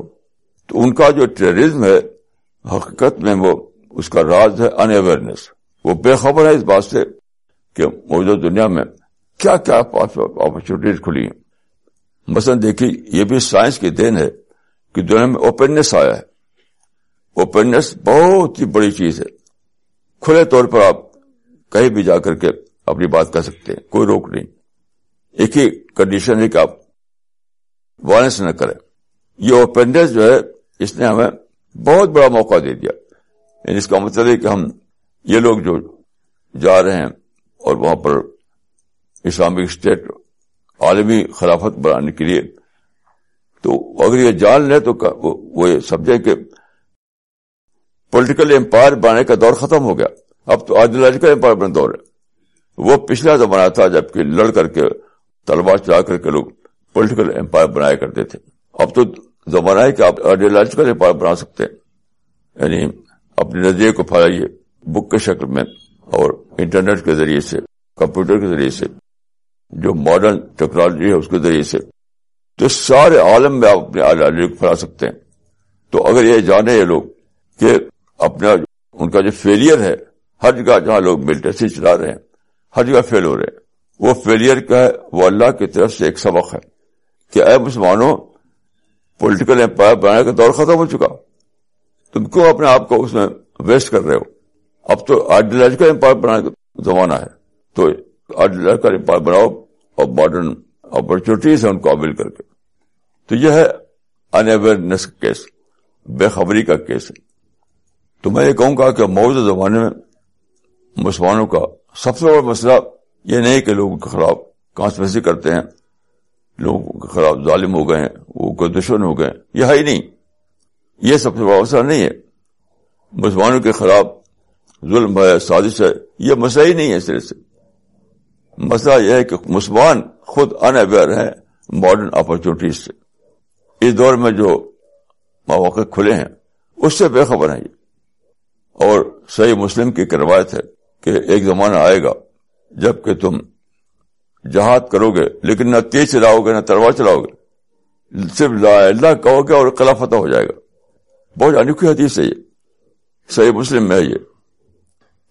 تو ان کا جو ٹیرریزم ہے حقیقت میں وہ اس کا راز ہے ان اویئرنیس وہ بے خبر ہے اس بات سے کہ موجودہ دنیا میں کیا کیا اپرچونیٹیز کھلی ہیں مثلا دیکھیے یہ بھی سائنس کی دین ہے کہ دنیا میں اوپننیس آیا ہے اوپننیس بہت ہی بڑی چیز ہے کھلے طور پر آپ کہیں بھی جا کر کے اپنی بات کر سکتے ہیں کوئی روک نہیں ایک ہی کنڈیشن ہے کہ آپ وائلنس نہ کریں یہ اوپننیس جو ہے اس نے ہمیں بہت بڑا موقع دے دیا یعنی اس کا مطلب ہے کہ ہم یہ لوگ جو جا رہے ہیں اور وہاں پر اسلامک اسٹیٹ عالمی خلافت بنانے کے لیے تو اگر یہ جان لے تو وہ یہ سمجھے کہ پولیٹیکل امپائر بنانے کا دور ختم ہو گیا اب تو آئیڈیولوجیکل امپائر دور ہے وہ پچھلا زمانہ تھا جبکہ لڑ کر کے طلبا چلا کر کے لوگ پولیٹیکل امپائر بنایا کرتے تھے اب تو زمانہ ہے کہ آپ آئیڈیالوجیکل سے بنا سکتے ہیں یعنی اپنے نظریے کو پھیلائیے بک کے شکل میں اور انٹرنیٹ کے ذریعے سے کمپیوٹر کے ذریعے سے جو ماڈرن ٹیکنالوجی ہے اس کے ذریعے سے تو سارے عالم میں آپ اپنے آئیڈیالوجی کو پھیلا سکتے ہیں تو اگر یہ جانے یہ لوگ کہ اپنا ان کا جو فیلئر ہے ہر جگہ جہاں لوگ ملٹری چلا رہے ہیں ہر جگہ فیل ہو رہے ہیں وہ فیلئر کا ہے وہ اللہ کی طرف سے ایک سبق ہے کہ اے مسلمانوں پولیٹیکل امپائر بنانے کا دور ختم ہو چکا تم کیوں اپنے آپ کو اس میں ویسٹ کر رہے ہو اب تو آئیڈیولوجیکل امپائر بنانے کا زمانہ ہے تو آئیڈیولوجیکل امپائر بناؤ اور ماڈرن اپرچونیٹیز ہیں ان کو قابل کر کے تو یہ ہے انس کیس بے خبری کا کیس ہے تو میں یہ کہوں گا کہ موجودہ زمانے میں مسلمانوں کا سب سے بڑا مسئلہ یہ نہیں کہ لوگوں کے خلاف کانسپریسی کرتے ہیں لوگوں کے خلاف ظالم ہو گئے ہیں دشمن ہو گئے یہ ہے نہیں یہ سب سے مسئلہ نہیں ہے مسلمانوں کے خلاف ظلم ہے سازش ہے یہ مسئلہ ہی نہیں ہے سر سے مسئلہ یہ ہے کہ مسلمان خود ان اویئر ہے ماڈرن اپرچونیٹیز سے اس دور میں جو مواقع کھلے ہیں اس سے بے خبر ہے یہ اور صحیح مسلم کی ایک روایت ہے کہ ایک زمانہ آئے گا جب کہ تم جہاد کرو گے لیکن نہ تیز چلاؤ گے نہ تلوار چلاؤ گے صرف لا اللہ کہو گے اور کلا فتح ہو جائے گا بہت انوکھی یعنی حدیث ہے یہ صحیح مسلم میں ہے یہ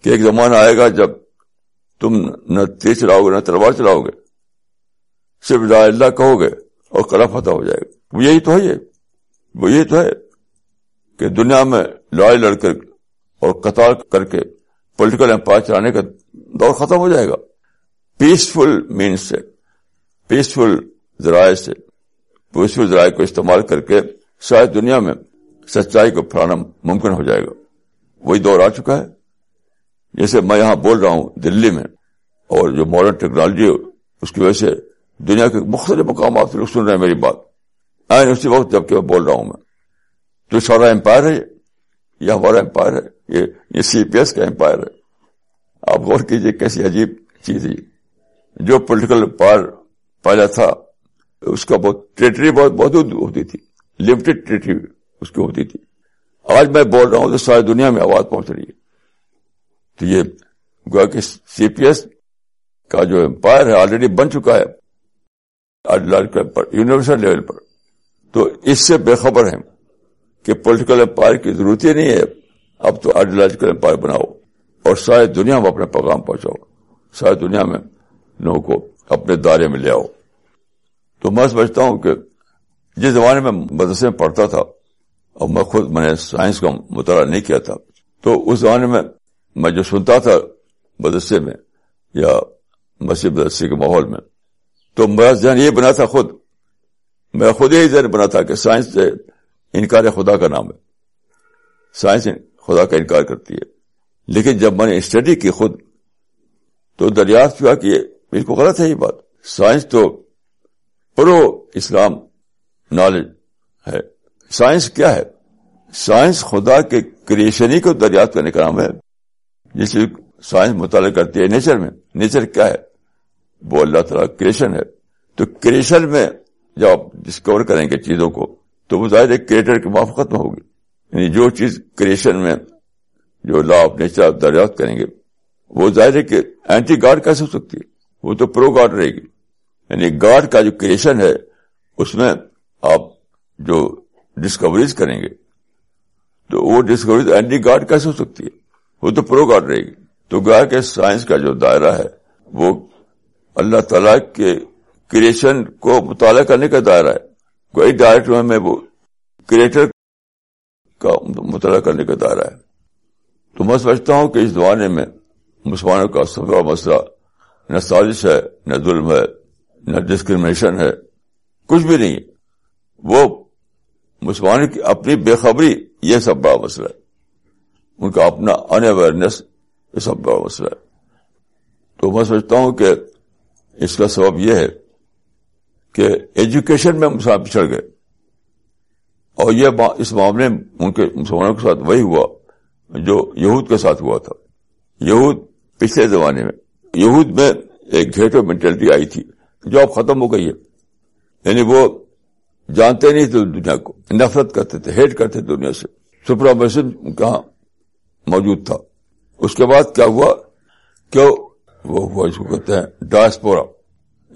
کہ ایک زمانہ آئے گا جب تم نہ تیز چلاؤ گے نہ تلوار چلاؤ گے صرف لا اللہ کہو گے اور کلا فتح ہو جائے گا وہ یہی تو ہے یہ وہ یہی تو ہے کہ دنیا میں لڑائی لڑ کر اور قطار کر کے پولیٹیکل امپائر چلانے کا دور ختم ہو جائے گا پیسفل مینس سے پیسفل ذرائع سے ذرائع کو استعمال کر کے شاید دنیا میں سچائی کو پھیلانا ممکن ہو جائے گا وہی دور آ چکا ہے جیسے میں یہاں بول رہا ہوں دلی میں اور جو ماڈرن ٹیکنالوجی اس کی وجہ سے دنیا کے مختلف مقامات سے لوگ سن رہے ہیں میری بات اسی وقت جب میں بول رہا ہوں میں جو سارا امپائر ہے یہ ہمارا امپائر ہے یہ سی پی ایس کا امپائر ہے آپ غور کیجئے کیسی عجیب چیز ہے جو پولیٹیکل پار پہلا تھا اس کا بہت ٹریٹری بہت بہت ہوتی تھی لمٹڈ ٹریٹری اس کی ہوتی تھی آج میں بول رہا ہوں تو ساری دنیا میں آواز پہنچ رہی ہے تو یہ گویا کہ سی پی ایس کا جو امپائر ہے آلریڈی بن چکا ہے یونیورسل لیول پر تو اس سے بے خبر ہے کہ پولیٹیکل امپائر کی ضرورت ہی نہیں ہے اب تو آئیڈیولوجیکل امپائر بناؤ اور ساری دنیا میں اپنے پیغام پہنچاؤ ساری دنیا میں لوگوں کو اپنے دائرے میں لے آؤ تو میں سمجھتا ہوں کہ جس زمانے میں مدرسے میں پڑھتا تھا اور میں خود میں نے سائنس کا مطالعہ نہیں کیا تھا تو اس زمانے میں میں جو سنتا تھا مدرسے میں یا مسیح مدرسے کے ماحول میں تو میرا ذہن یہ بنا تھا خود میں خود یہی ذہن بنا تھا کہ سائنس سے انکار خدا کا نام ہے سائنس خدا کا انکار کرتی ہے لیکن جب میں نے اسٹڈی کی خود تو دریافت ہوا کہ بالکل غلط ہے یہ بات سائنس تو پرو اسلام نالج ہے سائنس کیا ہے سائنس خدا کے کریشنی کو دریافت کرنے کا نام ہے جسے مطالعہ کرتی ہے نیچر میں نیچر کیا ہے وہ اللہ تعالیٰ کریشن ہے تو کریشن میں جب آپ ڈسکور کریں گے چیزوں کو تو وہ ظاہر ہے کریٹر کے معاف ختم ہوگی یعنی جو چیز کریشن میں جو لا آف نیچر آپ دریافت کریں گے وہ ظاہر ہے کہ اینٹی گارڈ کیسے ہو سکتی ہے وہ تو پرو گارڈ رہے گی یعنی گاڈ کا جو کریشن ہے اس میں آپ جو ڈسکوریز کریں گے تو وہ ڈسکوریز اینٹی گارڈ کیسے ہو سکتی ہے وہ تو پرو گارڈ رہے گی تو گا کے سائنس کا جو دائرہ ہے وہ اللہ تعالی کے کریشن کو مطالعہ کرنے کا دائرہ ہے کوئی ڈائریکٹ میں وہ کریٹر کا مطالعہ کرنے کا دائرہ ہے تو میں سمجھتا ہوں کہ اس زمانے میں مسلمانوں کا سب مسئلہ نہ سازش ہے نہ ظلم ہے نہ ڈسکریمنیشن ہے کچھ بھی نہیں وہ مسلمان کی اپنی بے خبری یہ سب بڑا مسئلہ ہے ان کا اپنا ان اویئرنیس یہ سب بڑا مسئلہ ہے تو میں سوچتا ہوں کہ اس کا سبب یہ ہے کہ ایجوکیشن میں مسلمان پچھڑ گئے اور یہ اس معاملے ان کے مسلمانوں کے ساتھ وہی ہوا جو یہود کے ساتھ ہوا تھا یہود پچھلے زمانے میں یہود میں ایک گھیٹو مینٹلٹی آئی تھی جاب ختم ہو گئی ہے یعنی وہ جانتے نہیں تھے دنیا کو نفرت کرتے تھے ہیٹ کرتے تھے دنیا سے کہاں موجود تھا اس کے بعد کیا ہوا وہ ہوا اس کو کہتے ہیں ڈاسپورا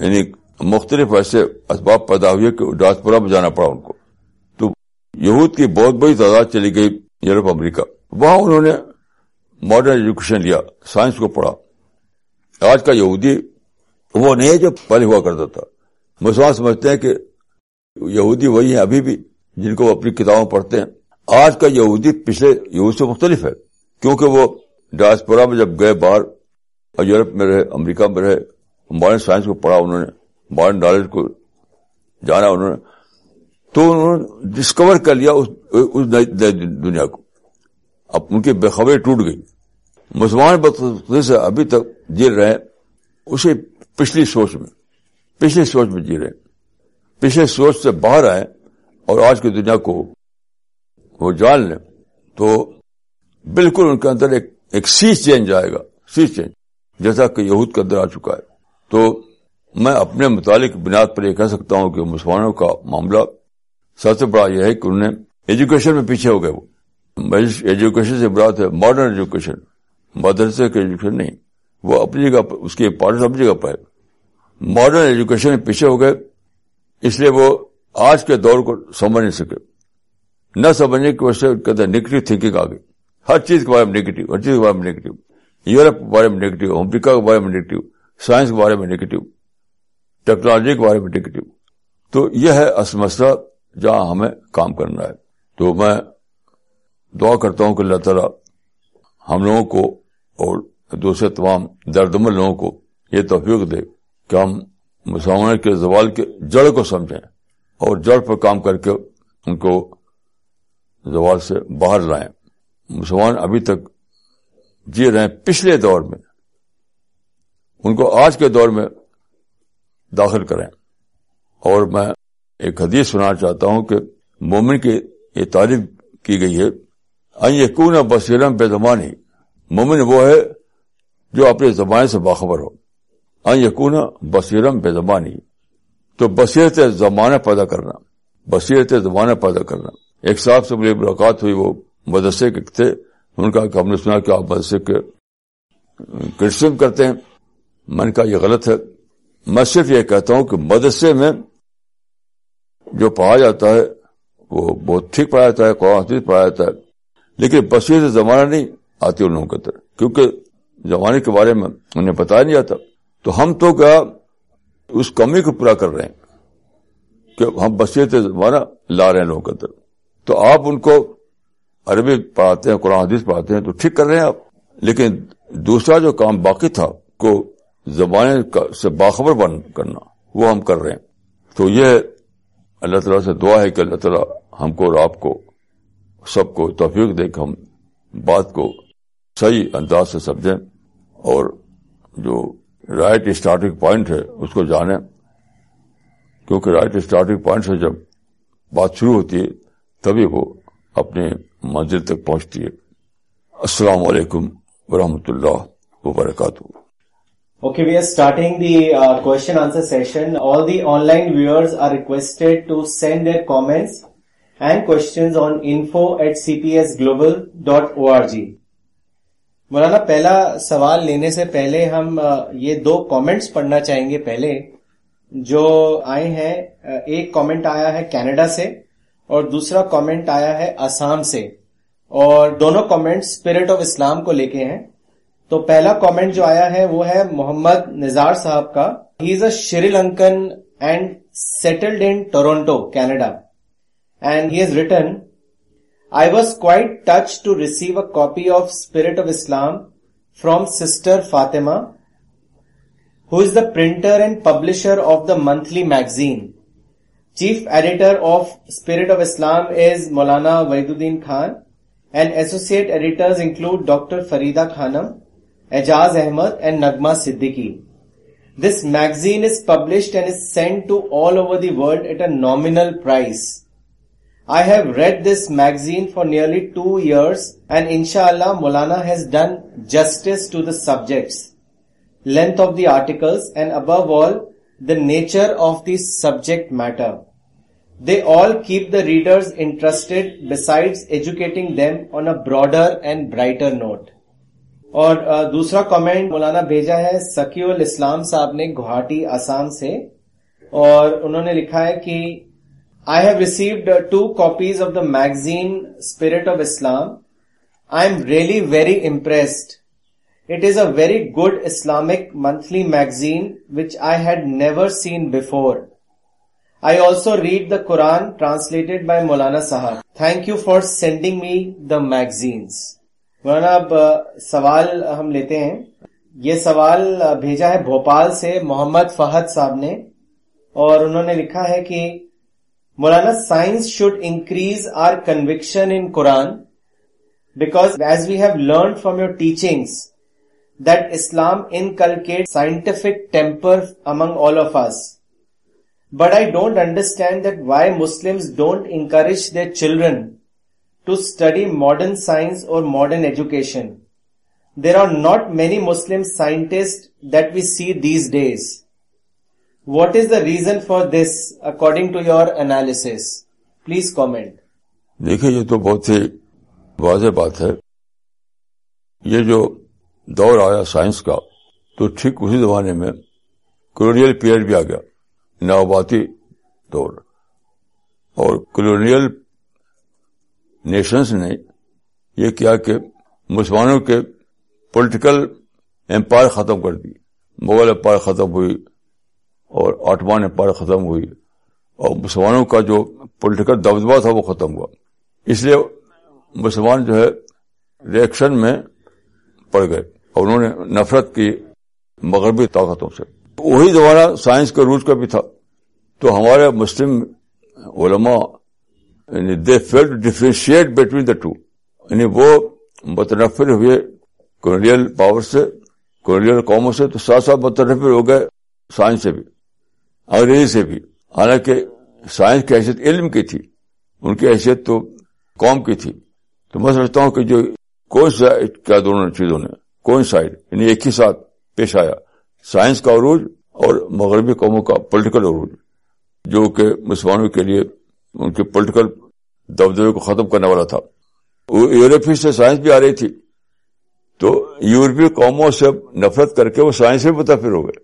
یعنی مختلف ایسے اسباب پیدا ہوئے کہ ڈاسپورا میں جانا پڑا ان کو تو یہود کی بہت بڑی تعداد چلی گئی یورپ امریکہ وہاں انہوں نے ماڈرن ایجوکیشن لیا سائنس کو پڑھا آج کا یہودی وہ نہیں ہے جو پہلے ہوا کرتا تھا مسلمان سمجھتے ہیں کہ یہودی وہی ہیں ابھی بھی جن کو وہ اپنی کتابوں پڑھتے ہیں آج کا یہودی پچھلے یہود سے مختلف ہے کیونکہ وہ ڈاسپورا میں جب گئے باہر یورپ میں رہے امریکہ میں رہے مارن سائنس کو پڑھا انہوں نے مارن نالج کو جانا انہوں نے تو انہوں نے ڈسکور کر لیا اس نئی دنیا کو اب ان کی بےخبریں ٹوٹ گئی مسلمان بتنے سے ابھی تک جیل رہے اسے پچھلی سوچ میں پچھلی سوچ میں جی رہے پچھلے سوچ سے باہر آئے اور آج کی دنیا کو وہ جان لیں تو بالکل ان کے اندر ایک ایک سی چینج آئے گا سی چینج جیسا کہ یہود کے اندر آ چکا ہے تو میں اپنے متعلق بنیاد پر یہ کہہ سکتا ہوں کہ مسلمانوں کا معاملہ سب سے بڑا یہ ہے کہ انہیں ایجوکیشن میں پیچھے ہو گئے وہ ایجوکیشن سے بڑا ہے ماڈرن ایجوکیشن مدرسے کا ایجوکیشن نہیں وہ اپنی جگہ اس کی اپنی جگہ پر ہے ماڈرن ایجوکیشن میں پیچھے ہو گئے اس لیے وہ آج کے دور کو سمجھ نہیں سکے نہ سمجھنے کی وجہ سے کہتے ہیں تھنکنگ آ گئی ہر ہر چیز چیز کے کے کے بارے بارے بارے میں میں میں یورپ امریکہ کے بارے میں نگیٹو سائنس کے بارے میں نیگیٹو ٹیکنالوجی کے بارے میں نیگیٹو تو یہ ہے اس مسئلہ جہاں ہمیں کام کرنا ہے تو میں دعا کرتا ہوں کہ اللہ تعالیٰ ہم لوگوں کو اور دوسرے تمام دردمل لوگوں کو یہ توفیق دے کہ ہم مسلمان کے زوال کے جڑ کو سمجھیں اور جڑ پر کام کر کے ان کو زوال سے باہر لائیں مسلمان ابھی تک جی رہے ہیں پچھلے دور میں ان کو آج کے دور میں داخل کریں اور میں ایک حدیث سنانا چاہتا ہوں کہ مومن کی یہ تعریف کی گئی ہے بصیرم بے زمانی مومن وہ ہے جو اپنے زبان سے باخبر ہو یقون بصیرم بے زبانی تو بصیرت زمانہ پیدا کرنا بصیرت زمانہ پیدا کرنا ایک صاحب سے میری ملاقات ہوئی وہ مدرسے کے تھے ان کا ہم نے سنا کہ آپ مدرسے کے کرٹسم کرتے ہیں میں نے کہا یہ غلط ہے میں صرف یہ کہتا ہوں کہ مدرسے میں جو پڑھا جاتا ہے وہ بہت ٹھیک پڑھا جاتا ہے حدیث پڑھا جاتا ہے لیکن بصیرت زمانہ نہیں آتی ان لوگوں کے اندر کیونکہ زمانے کے بارے میں انہیں بتایا نہیں جاتا تو ہم تو کیا اس کمی کو پورا کر رہے ہیں کہ ہم بصیرت زمانہ لا رہے ہیں لوگوں کے اندر تو آپ ان کو عربی پڑھاتے ہیں قرآن حدیث پڑھاتے ہیں تو ٹھیک کر رہے ہیں آپ لیکن دوسرا جو کام باقی تھا کو زبانیں سے باخبر بن کرنا وہ ہم کر رہے ہیں تو یہ اللہ تعالیٰ سے دعا ہے کہ اللہ تعالیٰ ہم کو اور آپ کو سب کو توفیق دے کہ ہم بات کو صحیح انداز سے سمجھیں اور جو رائٹ اسٹارٹنگ پوائنٹ ہے اس کو جانیں کیونکہ رائٹ اسٹارٹنگ پوائنٹ سے جب بات شروع ہوتی ہے تبھی وہ اپنے منزل تک پہنچتی ہے السلام علیکم ورحمۃ اللہ وبرکاتہ Okay, we are starting the uh, question answer session. All the online viewers are requested to send their comments and questions on info at cpsglobal.org. مولانا پہلا سوال لینے سے پہلے ہم یہ دو کامنٹس پڑھنا چاہیں گے پہلے جو آئے ہیں ایک کامنٹ آیا ہے کینیڈا سے اور دوسرا کامنٹ آیا ہے آسام سے اور دونوں کامنٹ اسپرٹ آف اسلام کو لے کے ہیں تو پہلا کامنٹ جو آیا ہے وہ ہے محمد نزار صاحب کا he is a Sri Lankan and settled in Toronto Canada and he is return I was quite touched to receive a copy of Spirit of Islam from Sister Fatima, who is the printer and publisher of the monthly magazine. Chief editor of Spirit of Islam is Maulana Waiduddin Khan, and associate editors include Dr. Farida Khanam, Ajaz Ahmed and Nagma Siddiqui. This magazine is published and is sent to all over the world at a nominal price. I have read this magazine for nearly two years and ان شاء اللہ Maulana has done justice to the subjects length of the article and above all the nature of this subject matter they all keep the readers interest besides educating them on a broader and brighter note اور دوسرا comment مولانا بھیجا ہے سکی الاسلام صاحب نے گوہاٹی آسام سے اور انہوں نے لکھا ہے کہ I have received two copies of the magazine spirit of Islam I am really very impressed it is a very good Islamic monthly magazine which I had never seen before I also read the Quran translated by Maulana sahab Thank you for sending me the magazines. مولانا اب سوال ہم لیتے ہیں یہ سوال بھیجا ہے بھوپال سے محمد فہد صاحب نے اور انہوں نے لکھا ہے کہ Maulana, science should increase our conviction in Quran, because as we have learned from your teachings that Islam inculcates scientific temper among all of us. But I don't understand that why Muslims don't encourage their children to study modern science or modern education. There are not many Muslim scientists that we see these days. What is the reason for this according to your analysis please comment دیکھیے یہ تو بہت ہی واضح بات ہے یہ جو دور آیا سائنس کا تو ٹھیک اسی زمانے میں کلونیل پیریڈ بھی آ گیا نوباتی دور اور کلونیل نیشنز نے یہ کیا کہ مسلمانوں کے پولیٹیکل امپائر ختم کر دی مغل امپائر ختم ہوئی اور آٹمان امپائر ختم ہوئی اور مسلمانوں کا جو پولیٹیکل دبدبہ تھا وہ ختم ہوا اس لیے مسلمان جو ہے ریئیکشن میں پڑ گئے اور انہوں نے نفرت کی مغربی طاقتوں سے وہی زمانہ سائنس کے روج کا بھی تھا تو ہمارے مسلم علماء یعنی they fail to differentiate between the two یعنی وہ متنفر ہوئے کور پاور سے کوریئل قوموں سے تو ساتھ ساتھ متنفر ہو گئے سائنس سے بھی انگریزی سے بھی حالانکہ سائنس کی حیثیت علم کی تھی ان کی حیثیت تو قوم کی تھی تو میں سمجھتا ہوں کہ جو کون سائڈ یعنی کیا ہی ساتھ پیش آیا سائنس کا عروج اور مغربی قوموں کا پولیٹیکل عروج جو کہ مسلمانوں کے لیے ان کے پولیٹیکل دبدبے کو ختم کرنے والا تھا وہ یورپی سے سائنس بھی آ رہی تھی تو یورپی قوموں سے نفرت کر کے وہ سائنس سے متاثر ہو گئے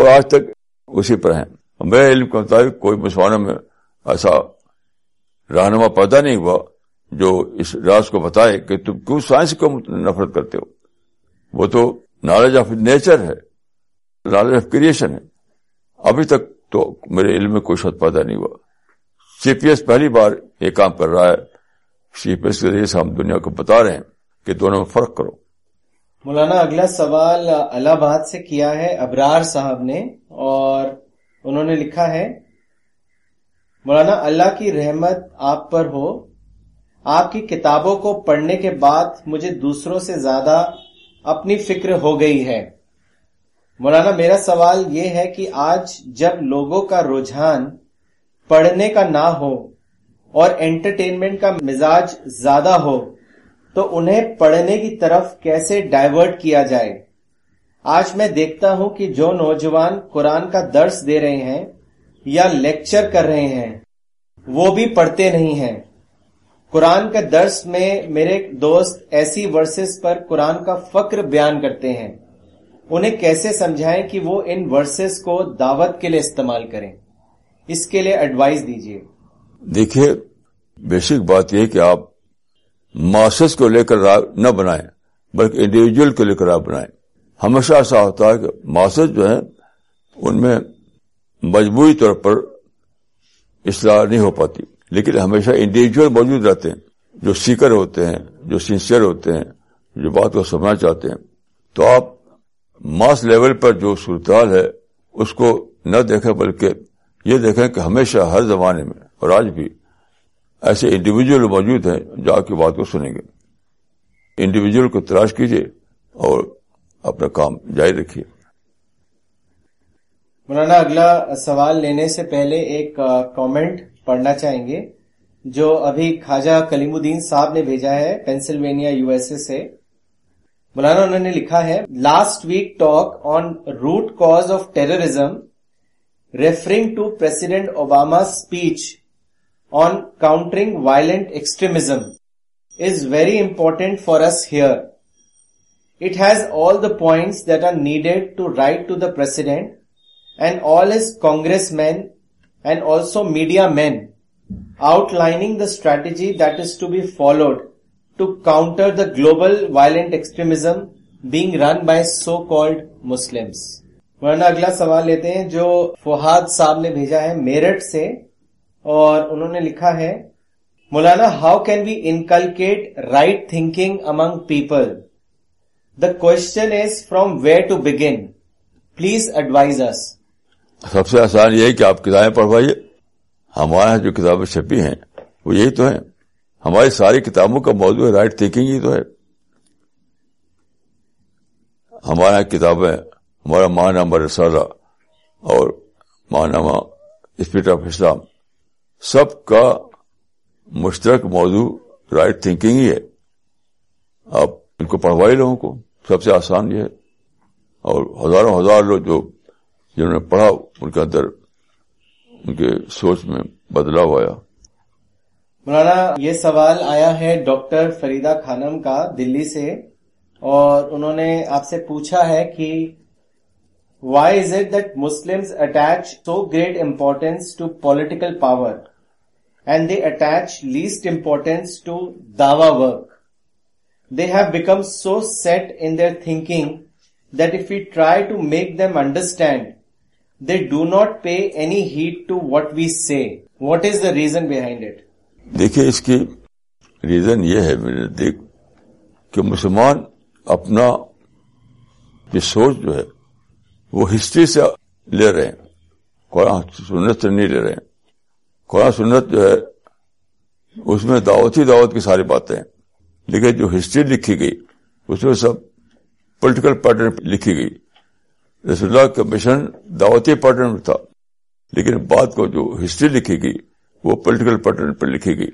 اور آج تک اسی پر ہیں میرے علم کے مطابق کوئی مسلمانوں میں ایسا رہنما پیدا نہیں ہوا جو اس راز کو بتائے کہ تم کیوں سائنس کو نفرت کرتے ہو وہ تو نالج آف نیچر ہے نالج آف کریشن ہے ابھی تک تو میرے علم میں کوئی شد پیدا نہیں ہوا سی پی ایس پہلی بار یہ کام کر رہا ہے سی پی ایس کے ذریعے سے ہم دنیا کو بتا رہے ہیں کہ دونوں میں فرق کرو مولانا اگلا سوال الہ آباد سے کیا ہے ابرار صاحب نے اور انہوں نے لکھا ہے مولانا اللہ کی رحمت آپ پر ہو آپ کی کتابوں کو پڑھنے کے بعد مجھے دوسروں سے زیادہ اپنی فکر ہو گئی ہے مولانا میرا سوال یہ ہے کہ آج جب لوگوں کا رجحان پڑھنے کا نہ ہو اور انٹرٹینمنٹ کا مزاج زیادہ ہو تو انہیں پڑھنے کی طرف کیسے ڈائیورٹ کیا جائے آج میں دیکھتا ہوں کہ جو نوجوان قرآن کا درس دے رہے ہیں یا لیکچر کر رہے ہیں وہ بھی پڑھتے نہیں ہیں قرآن کے درس میں میرے دوست ایسی ورسز پر قرآن کا فقر بیان کرتے ہیں انہیں کیسے سمجھائیں کہ وہ ان ورسز کو دعوت کے لیے استعمال کریں اس کے لیے ایڈوائز دیجیے دیکھیے بیسک بات یہ کہ آپ ماسز کو لے کر راہ نہ بنائیں بلکہ انڈیویجل کو لے کر راہ بنائیں ہمیشہ ایسا ہوتا ہے کہ ماسز جو ہیں ان میں مجموعی طور پر اصلاح نہیں ہو پاتی لیکن ہمیشہ انڈیویجل موجود رہتے ہیں جو سیکر ہوتے ہیں جو سنسیئر ہوتے ہیں جو بات کو سمجھنا چاہتے ہیں تو آپ ماس لیول پر جو صورتحال ہے اس کو نہ دیکھیں بلکہ یہ دیکھیں کہ ہمیشہ ہر زمانے میں اور آج بھی ایسے انڈیویجل موجود ہیں جو کے بات کو سنیں گے انڈیویجل کو تلاش کیجیے اور اپنا کام جاری رکھیے مولانا اگلا سوال لینے سے پہلے ایک کامنٹ پڑھنا چاہیں گے جو ابھی خواجہ کلیم الدین صاحب نے بھیجا ہے پینسلوینیا یو ایس اے سے مولانا انہوں نے لکھا ہے last week talk on root cause of terrorism referring to president Obama speech on countering violent extremism is very important for us here it has all the points that are needed to write to the president and all as congress men and also media men outlining the strategy that is to be followed to counter the global violent extremism being run by so called Muslim ورنہ اگلا سوال لیتے ہیں جو فہاد صاحب نے بھیجا ہے میرٹھ سے اور انہوں نے لکھا ہے Maulana how can we inculcate right thinking among people the question is from where to begin please advise اس سب سے آسان یہ ہے کہ آپ کتابیں پڑھوائیے ہمارے یہاں جو کتابیں چھپی ہیں وہ یہی تو ہیں ہماری ساری کتابوں کا موضوع ہے رائٹ تھنکنگ ہی تو ہے ہمارے یہاں کتابیں ہمارا ماہ نامہ اور ماہ نامہ اسپیٹ آف اسلام سب کا مشترک موضوع رائٹ تھنکنگ ہی ہے آپ ان کو پڑھوائے لوگوں کو سب سے آسان یہ ہے اور ہزاروں ہزار لوگ جو جنہوں نے پڑھا ان کے اندر ان کے سوچ میں بدلاؤ آیا مولانا یہ سوال آیا ہے ڈاکٹر فریدا خانم کا دلی سے اور انہوں نے آپ سے پوچھا ہے کہ why is it that Muslim attach so great importance to political power and they attach least importance to the work they have become so set in thinking that if you try to make them understand they do not pay any heed to what we see what is the reason behind it دیکھیے اس کی reason یہ ہے میرے دیکھ کہ مسلمان اپنا سوچ جو ہے وہ ہسٹری سے لے رہے ہیں نہیں لے رہے ہیں قرآن سنت جو ہے اس میں دعوت ہی دعوت کی ساری باتیں ہیں لیکن جو ہسٹری لکھی گئی اس میں سب پولیٹیکل پیٹرن لکھی گئی رسول اللہ کا مشن دعوتی پیٹرن تھا لیکن بعد کو جو ہسٹری لکھی گئی وہ پولیٹیکل پیٹرن پر لکھی گئی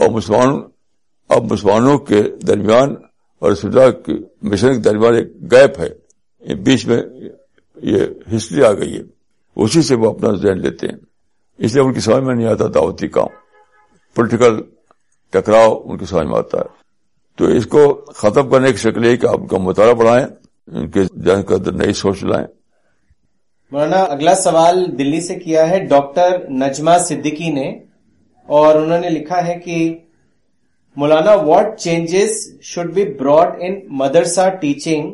اور مسلمان اب مسلمانوں کے درمیان اور رسول اللہ کے مشن کے درمیان ایک گیپ ہے بیچ میں یہ ہسٹری آ گئی ہے اسی سے وہ اپنا ذہن لیتے ہیں اس لیے ان کی سمجھ میں نہیں آتا دعوتی کام پولیٹیکل ٹکراؤ ان کی سمجھ میں آتا ہے تو اس کو ختم کرنے کی شکل ہے اگلا سوال دلی سے کیا ہے ڈاکٹر نجما صدیقی نے اور انہوں نے لکھا ہے کہ Maulana what changes should be brought in madrasa teaching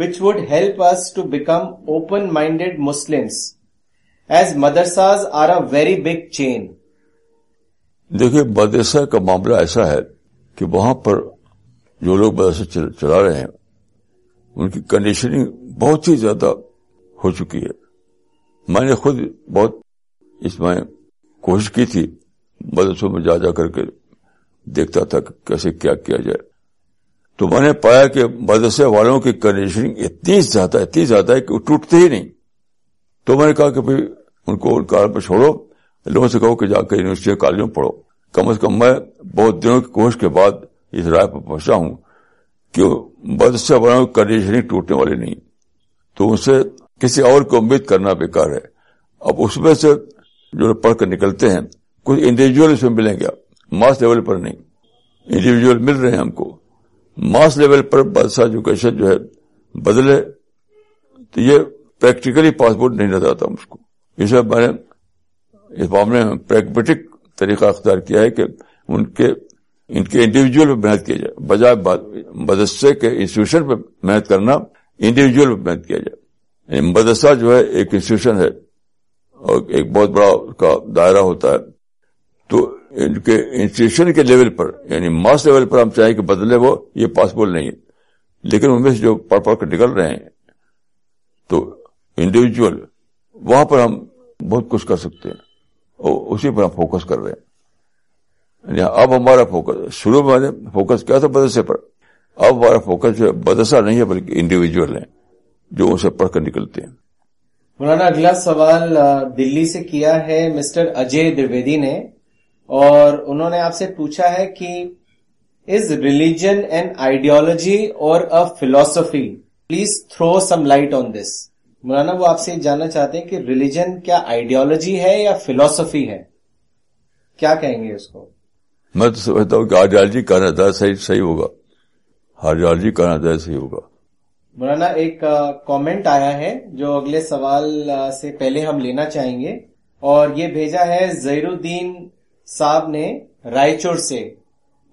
which would help us to become open minded Muslims as madrasas are a very big chain دیکھیے مدرسہ کا معاملہ ایسا ہے کہ وہاں پر جو لوگ مدرسہ چلا رہے ہیں ان کی کنڈیشننگ بہت ہی زیادہ ہو چکی ہے میں نے خود بہت اس میں کوشش کی تھی مدرسوں میں جا جا کر کے دیکھتا تھا کہ کیسے کیا کیا جائے تو میں نے پایا کہ مدرسے والوں کی کنڈیشننگ اتنی زیادہ اتنی زیادہ ہے کہ وہ ٹوٹتے ہی نہیں تو میں نے کہا کہ بھائی ان کو کار چھوڑو لوگوں سے کہو کہ جا کے یونیورسٹی کالج میں پڑھو کم از کم میں بہت دنوں کی کوشش کے بعد اس رائے پہ پہنچا ہوں کہ بدشہ والوں ٹوٹنے والی نہیں تو ان سے کسی اور کو امید کرنا بیکار ہے اب اس میں سے جو پڑھ کر نکلتے ہیں کچھ انڈیویجل اس میں ملیں گے ماس لیول پر نہیں انڈیویجل مل رہے ہیں ہم کو ماس لیول پر بادشاہ ایجوکیشن جو ہے بدلے تو یہ پریکٹیکلی پاسپورٹ نہیں نظر آتا مجھ کو اس میں میں نے معاملے طریقہ اختیار کیا ہے کہ ان کے ان کے انڈیویجل محنت کیا جائے بجائے مدرسے کے انسٹیٹیوشن پہ محنت کرنا انڈیویجل محنت کیا جائے یعنی مدرسہ جو ہے ایک انسٹیٹیوشن ہے اور ایک بہت بڑا کا دائرہ ہوتا ہے تو ان کے انسٹیٹیوشن کے لیول پر یعنی ماس لیول پر ہم چاہیں کہ بدلے وہ یہ پاسبل نہیں ہے لیکن ان میں سے جو پڑھ پڑھ کر نکل رہے ہیں تو انڈیویجل وہاں پر ہم بہت کچھ کر سکتے ہیں اور اسی پر ہم فوکس کر رہے ہیں یعنی اب ہمارا فوکس شروع میں فوکس کیا تھا مدرسے پر اب ہمارا فوکس جو مدرسہ نہیں ہے بلکہ انڈیویجل ہیں جو اسے پڑھ کر نکلتے ہیں مولانا اگلا سوال دلی سے کیا ہے مسٹر اجے نے نے اور انہوں آپ سے پوچھا ہے کہ از ریلیجن اینڈ آئیڈیالوجی اور a philosophy please throw some light on this Maulana وہ آپ سے جاننا چاہتے ہیں کہ ریلیجن کیا آئیڈیالوجی ہے یا فلسفی ہے کیا کہیں گے اس کو میں تو سمجھتا ہوں کہ آئیڈیالوجی کہنا صحیح صحیح ہوگا آئیڈیالوجی کہنا تھا صحیح ہوگا مولانا ایک کامنٹ آیا ہے جو اگلے سوال سے پہلے ہم لینا چاہیں گے اور یہ بھیجا ہے الدین صاحب نے رائچور سے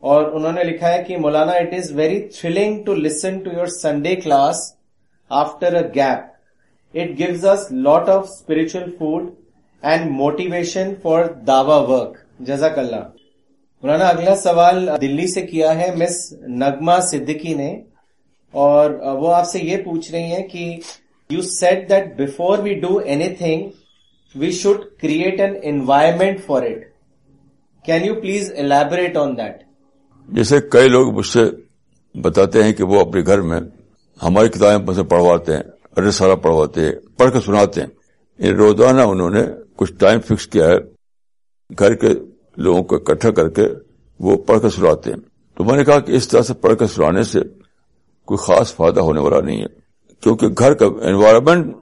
اور انہوں نے لکھا ہے کہ Maulana it is very thrilling to listen to your Sunday class after a gap it gives us lot of spiritual food and motivation for Dawa work جزاک اللہ مولانا اگلا سوال دلی سے کیا ہے مس نگما صدیقی نے اور وہ آپ سے یہ پوچھ رہی ہیں کہ you set that before we do anything we should create an environment for it can you please elaborate on that جیسے کئی لوگ مجھ سے بتاتے ہیں کہ وہ اپنے گھر میں ہماری کتابیں پڑھواتے ہیں رسالہ پڑھواتے ہیں پڑھ کے سناتے ہیں ان روزانہ انہوں نے کچھ ٹائم فکس کیا ہے گھر کے لوگوں کو اکٹھا کر کے وہ پڑھ کے سناتے ہیں تو میں نے کہا کہ اس طرح سے پڑھ کے سنانے سے کوئی خاص فائدہ ہونے والا نہیں ہے کیونکہ گھر کا انوائرمنٹ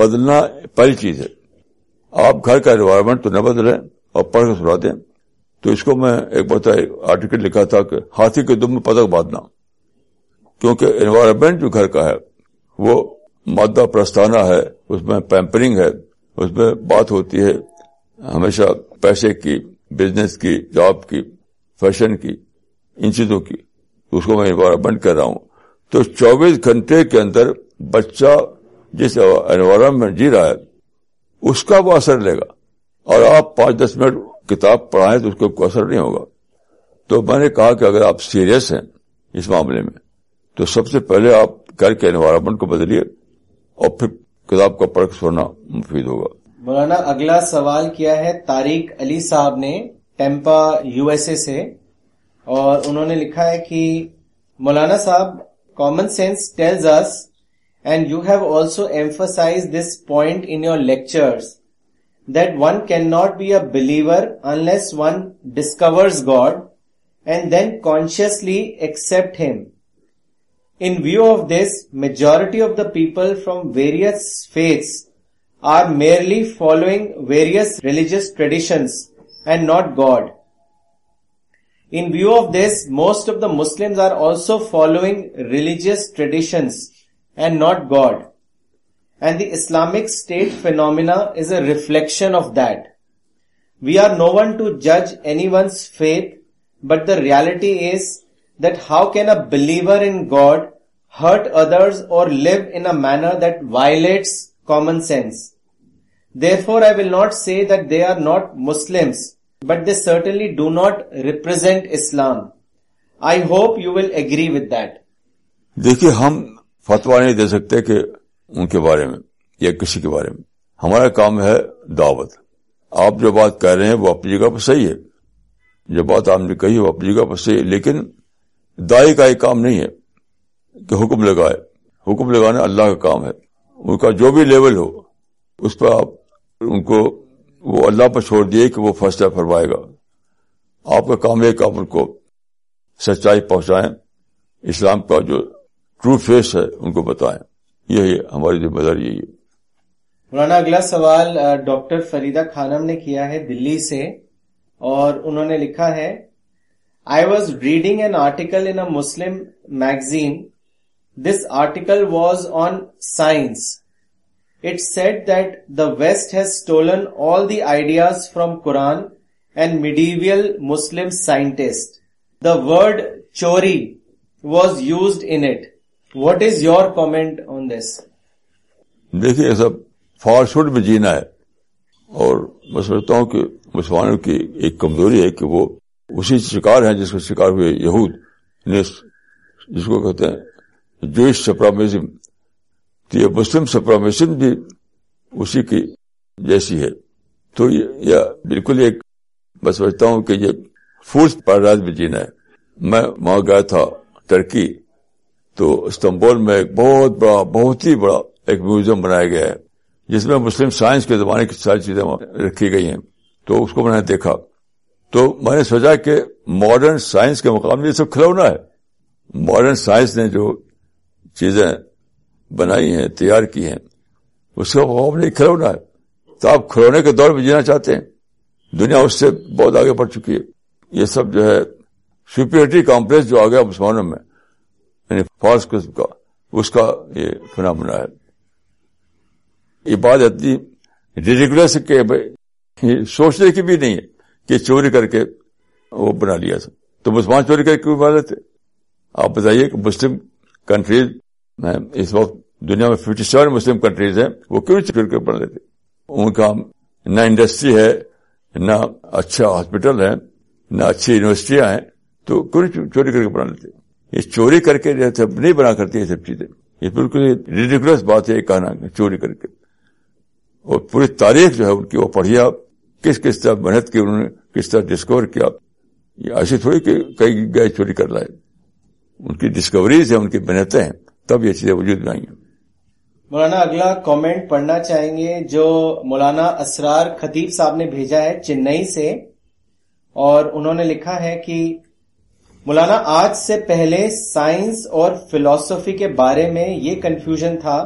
بدلنا پہلی چیز ہے آپ گھر کا انوائرمنٹ تو نہ بدلیں اور پڑھ کے سنا دیں تو اس کو میں ایک بتا آرٹیکل لکھا تھا کہ ہاتھی کے دم میں پدک باندھنا کیونکہ انوائرمنٹ جو گھر کا ہے وہ مادہ پرستانہ ہے اس میں پیمپرنگ ہے اس میں بات ہوتی ہے ہمیشہ پیسے کی بزنس کی جاب کی فیشن کی ان چیزوں کی اس کو میں بند کر رہا ہوں تو چوبیس گھنٹے کے اندر بچہ جس انوائرمنٹ جی رہا ہے اس کا وہ اثر لے گا اور آپ پانچ دس منٹ کتاب پڑھائیں تو اس کو کوئی اثر نہیں ہوگا تو میں نے کہا کہ اگر آپ سیریس ہیں اس معاملے میں تو سب سے پہلے آپ گھر انوائرمنٹ کو بدلیے اور پھر کتاب کا مفید ہوگا مولانا اگلا سوال کیا ہے تاریخ علی صاحب نے ٹیمپا یو ایس اے سے اور انہوں نے لکھا ہے کہ Maulana sahab common sense tells us and you have also emphasised this point in your lecture that one can not be a believer unless one discovers God and then consciously accept him In view of this, majority of the people from various faiths are merely following various religious traditions and not God. In view of this, most of the Muslims are also following religious traditions and not God. And the Islamic State phenomena is a reflection of that. We are no one to judge anyone's faith, but the reality is believer in God hurt others or live in manner that violates common sense therefore I will not say they are not Muslim but they certainly do not represent Islam I hope you will agree with that دیکھیے ہم فتوا نہیں دے سکتے کہ ان کے بارے میں یا کسی کے بارے میں ہمارا کام ہے دعوت آپ جو بات کہہ رہے ہیں وہ اپنی جگہ پر صحیح ہے جو بات آپ نے کہی وہ اپنی جگہ پر صحیح ہے لیکن دائی کا ایک کام نہیں ہے کہ حکم لگائے حکم لگانا اللہ کا کام ہے ان کا جو بھی لیول ہو اس پر آپ ان کو وہ اللہ پر چھوڑ دیے کہ وہ فیصلہ فرمائے گا آپ کا کام ہے کہ آپ ان کو سچائی پہنچائیں اسلام کا جو ٹرو فیس ہے ان کو بتائیں یہی ہماری ذمہ داری یہی ہے مولانا اگلا سوال ڈاکٹر فریدہ خانم نے کیا ہے دلی سے اور انہوں نے لکھا ہے I was reading an article in a Muslim magazine this article was on science said the west has stolen all the ideas from Quran and medieval Muslim scientist the word چوری was used in it what is your comment on this دیکھیے سب فارشوڈ میں جینا ہے اور میں سمجھتا ہوں کہ مسلمانوں کی ایک کمزوری ہے کہ وہ اسی شکار ہیں جس کا شکار ہوئے یہود جس کو کہتے ہیں سپرامزم تو یہ مسلم سپرامزم بھی اسی کی جیسی ہے تو یہ بالکل ایک میں سمجھتا ہوں کہ یہ فورس پیراڈائز میں جینا ہے میں وہاں گیا تھا ترکی تو استنبول میں ایک بہت بڑا بہت ہی بڑا ایک میوزیم بنایا گیا ہے جس میں مسلم سائنس کے زمانے کی ساری چیزیں رکھی گئی ہیں تو اس کو میں نے دیکھا تو میں نے سوچا کہ ماڈرن سائنس کے مقابلے یہ سب کھلونا ہے ماڈرن سائنس نے جو چیزیں بنائی ہیں تیار کی ہیں اس کا مقابلے کھلونا ہے تو آپ کھلونے کے دور میں جینا چاہتے ہیں دنیا اس سے بہت آگے بڑھ چکی ہے یہ سب جو ہے سپیورٹی کمپلیکس جو آ گیا مسلمانوں میں یعنی فالس قسم کا اس کا یہ فنا بنا ہے یہ بات اتنی ریریگولر سوچنے کی بھی نہیں ہے کہ چوری کر کے وہ بنا لیا سب تو مسلمان چوری کر کے کیوں بنا لیتے آپ بتائیے کہ مسلم کنٹریز اس وقت دنیا میں ففٹی سیون مسلم کنٹریز ہیں وہ کیوں چوری کر بنا لیتے ان کا نہ انڈسٹری ہے نہ اچھا ہاسپٹل ہے نہ اچھی یونیورسٹیاں ہیں تو کیوں چوری کر کے بنا لیتے یہ چوری کر کے نہیں بنا کرتے یہ سب چیزیں یہ بالکل ریڈیکولس بات ہے کہنا چوری کر کے اور پوری تاریخ جو ہے ان کی وہ پڑھیے آپ کس کس طرح محنت کی انہوں نے کس طرح ڈسکور کیا یہ تھوڑی کہ کئی گئے چوری کر لائے ان کی ڈسکوریز ہیں ہیں ان کی محنتیں تب یہ چیزیں وجود میں آئی ہیں مولانا اگلا کامنٹ پڑھنا چاہیں گے جو مولانا اسرار خطیب صاحب نے بھیجا ہے چنئی سے اور انہوں نے لکھا ہے کہ مولانا آج سے پہلے سائنس اور فلسفی کے بارے میں یہ کنفیوژن تھا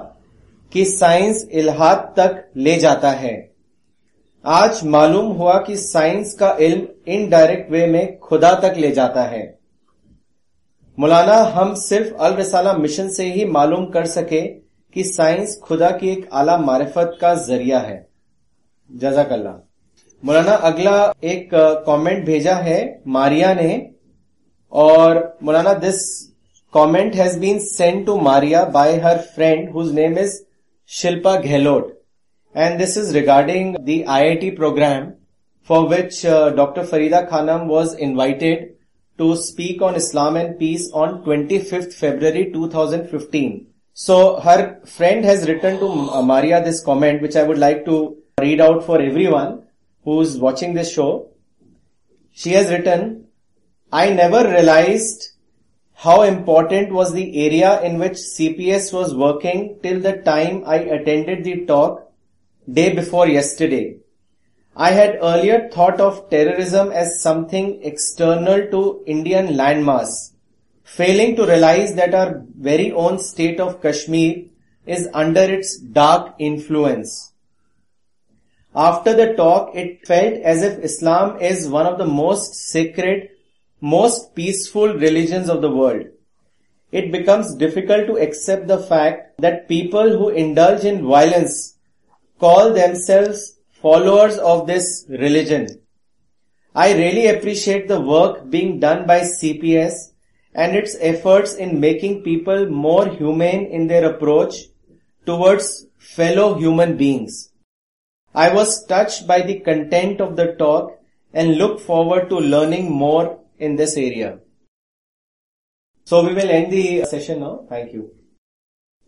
کہ سائنس الحاد تک لے جاتا ہے آج معلوم ہوا کہ سائنس کا علم ان ڈائریکٹ وے میں خدا تک لے جاتا ہے مولانا ہم صرف الرسالہ مشن سے ہی معلوم کر سکے کہ سائنس خدا کی ایک اعلی معرفت کا ذریعہ ہے جزاک اللہ مولانا اگلا ایک کامنٹ بھیجا ہے ماریا نے اور مولانا this comment has been sent to Maria by her friend whose name is Shilpa Gehlot And this is regarding the IIT program for which uh, Dr. Farida Khanam was invited to speak on Islam and peace on 25th February 2015. So her friend has written to uh, Maria this comment, which I would like to read out for everyone who's watching this show. She has written, I never realized how important was the area in which CPS was working till the time I attended the talk day before yesterday. I had earlier thought of terrorism as something external to Indian landmass, failing to realize that our very own state of Kashmir is under its dark influence. After the talk, it felt as if Islam is one of the most sacred, most peaceful religions of the world. It becomes difficult to accept the fact that people who indulge in violence call themselves followers of this religion. I really appreciate the work being done by CPS and its efforts in making people more humane in their approach towards fellow human beings. I was touched by the content of the talk and look forward to learning more in this area. So we will end the session now. Thank you.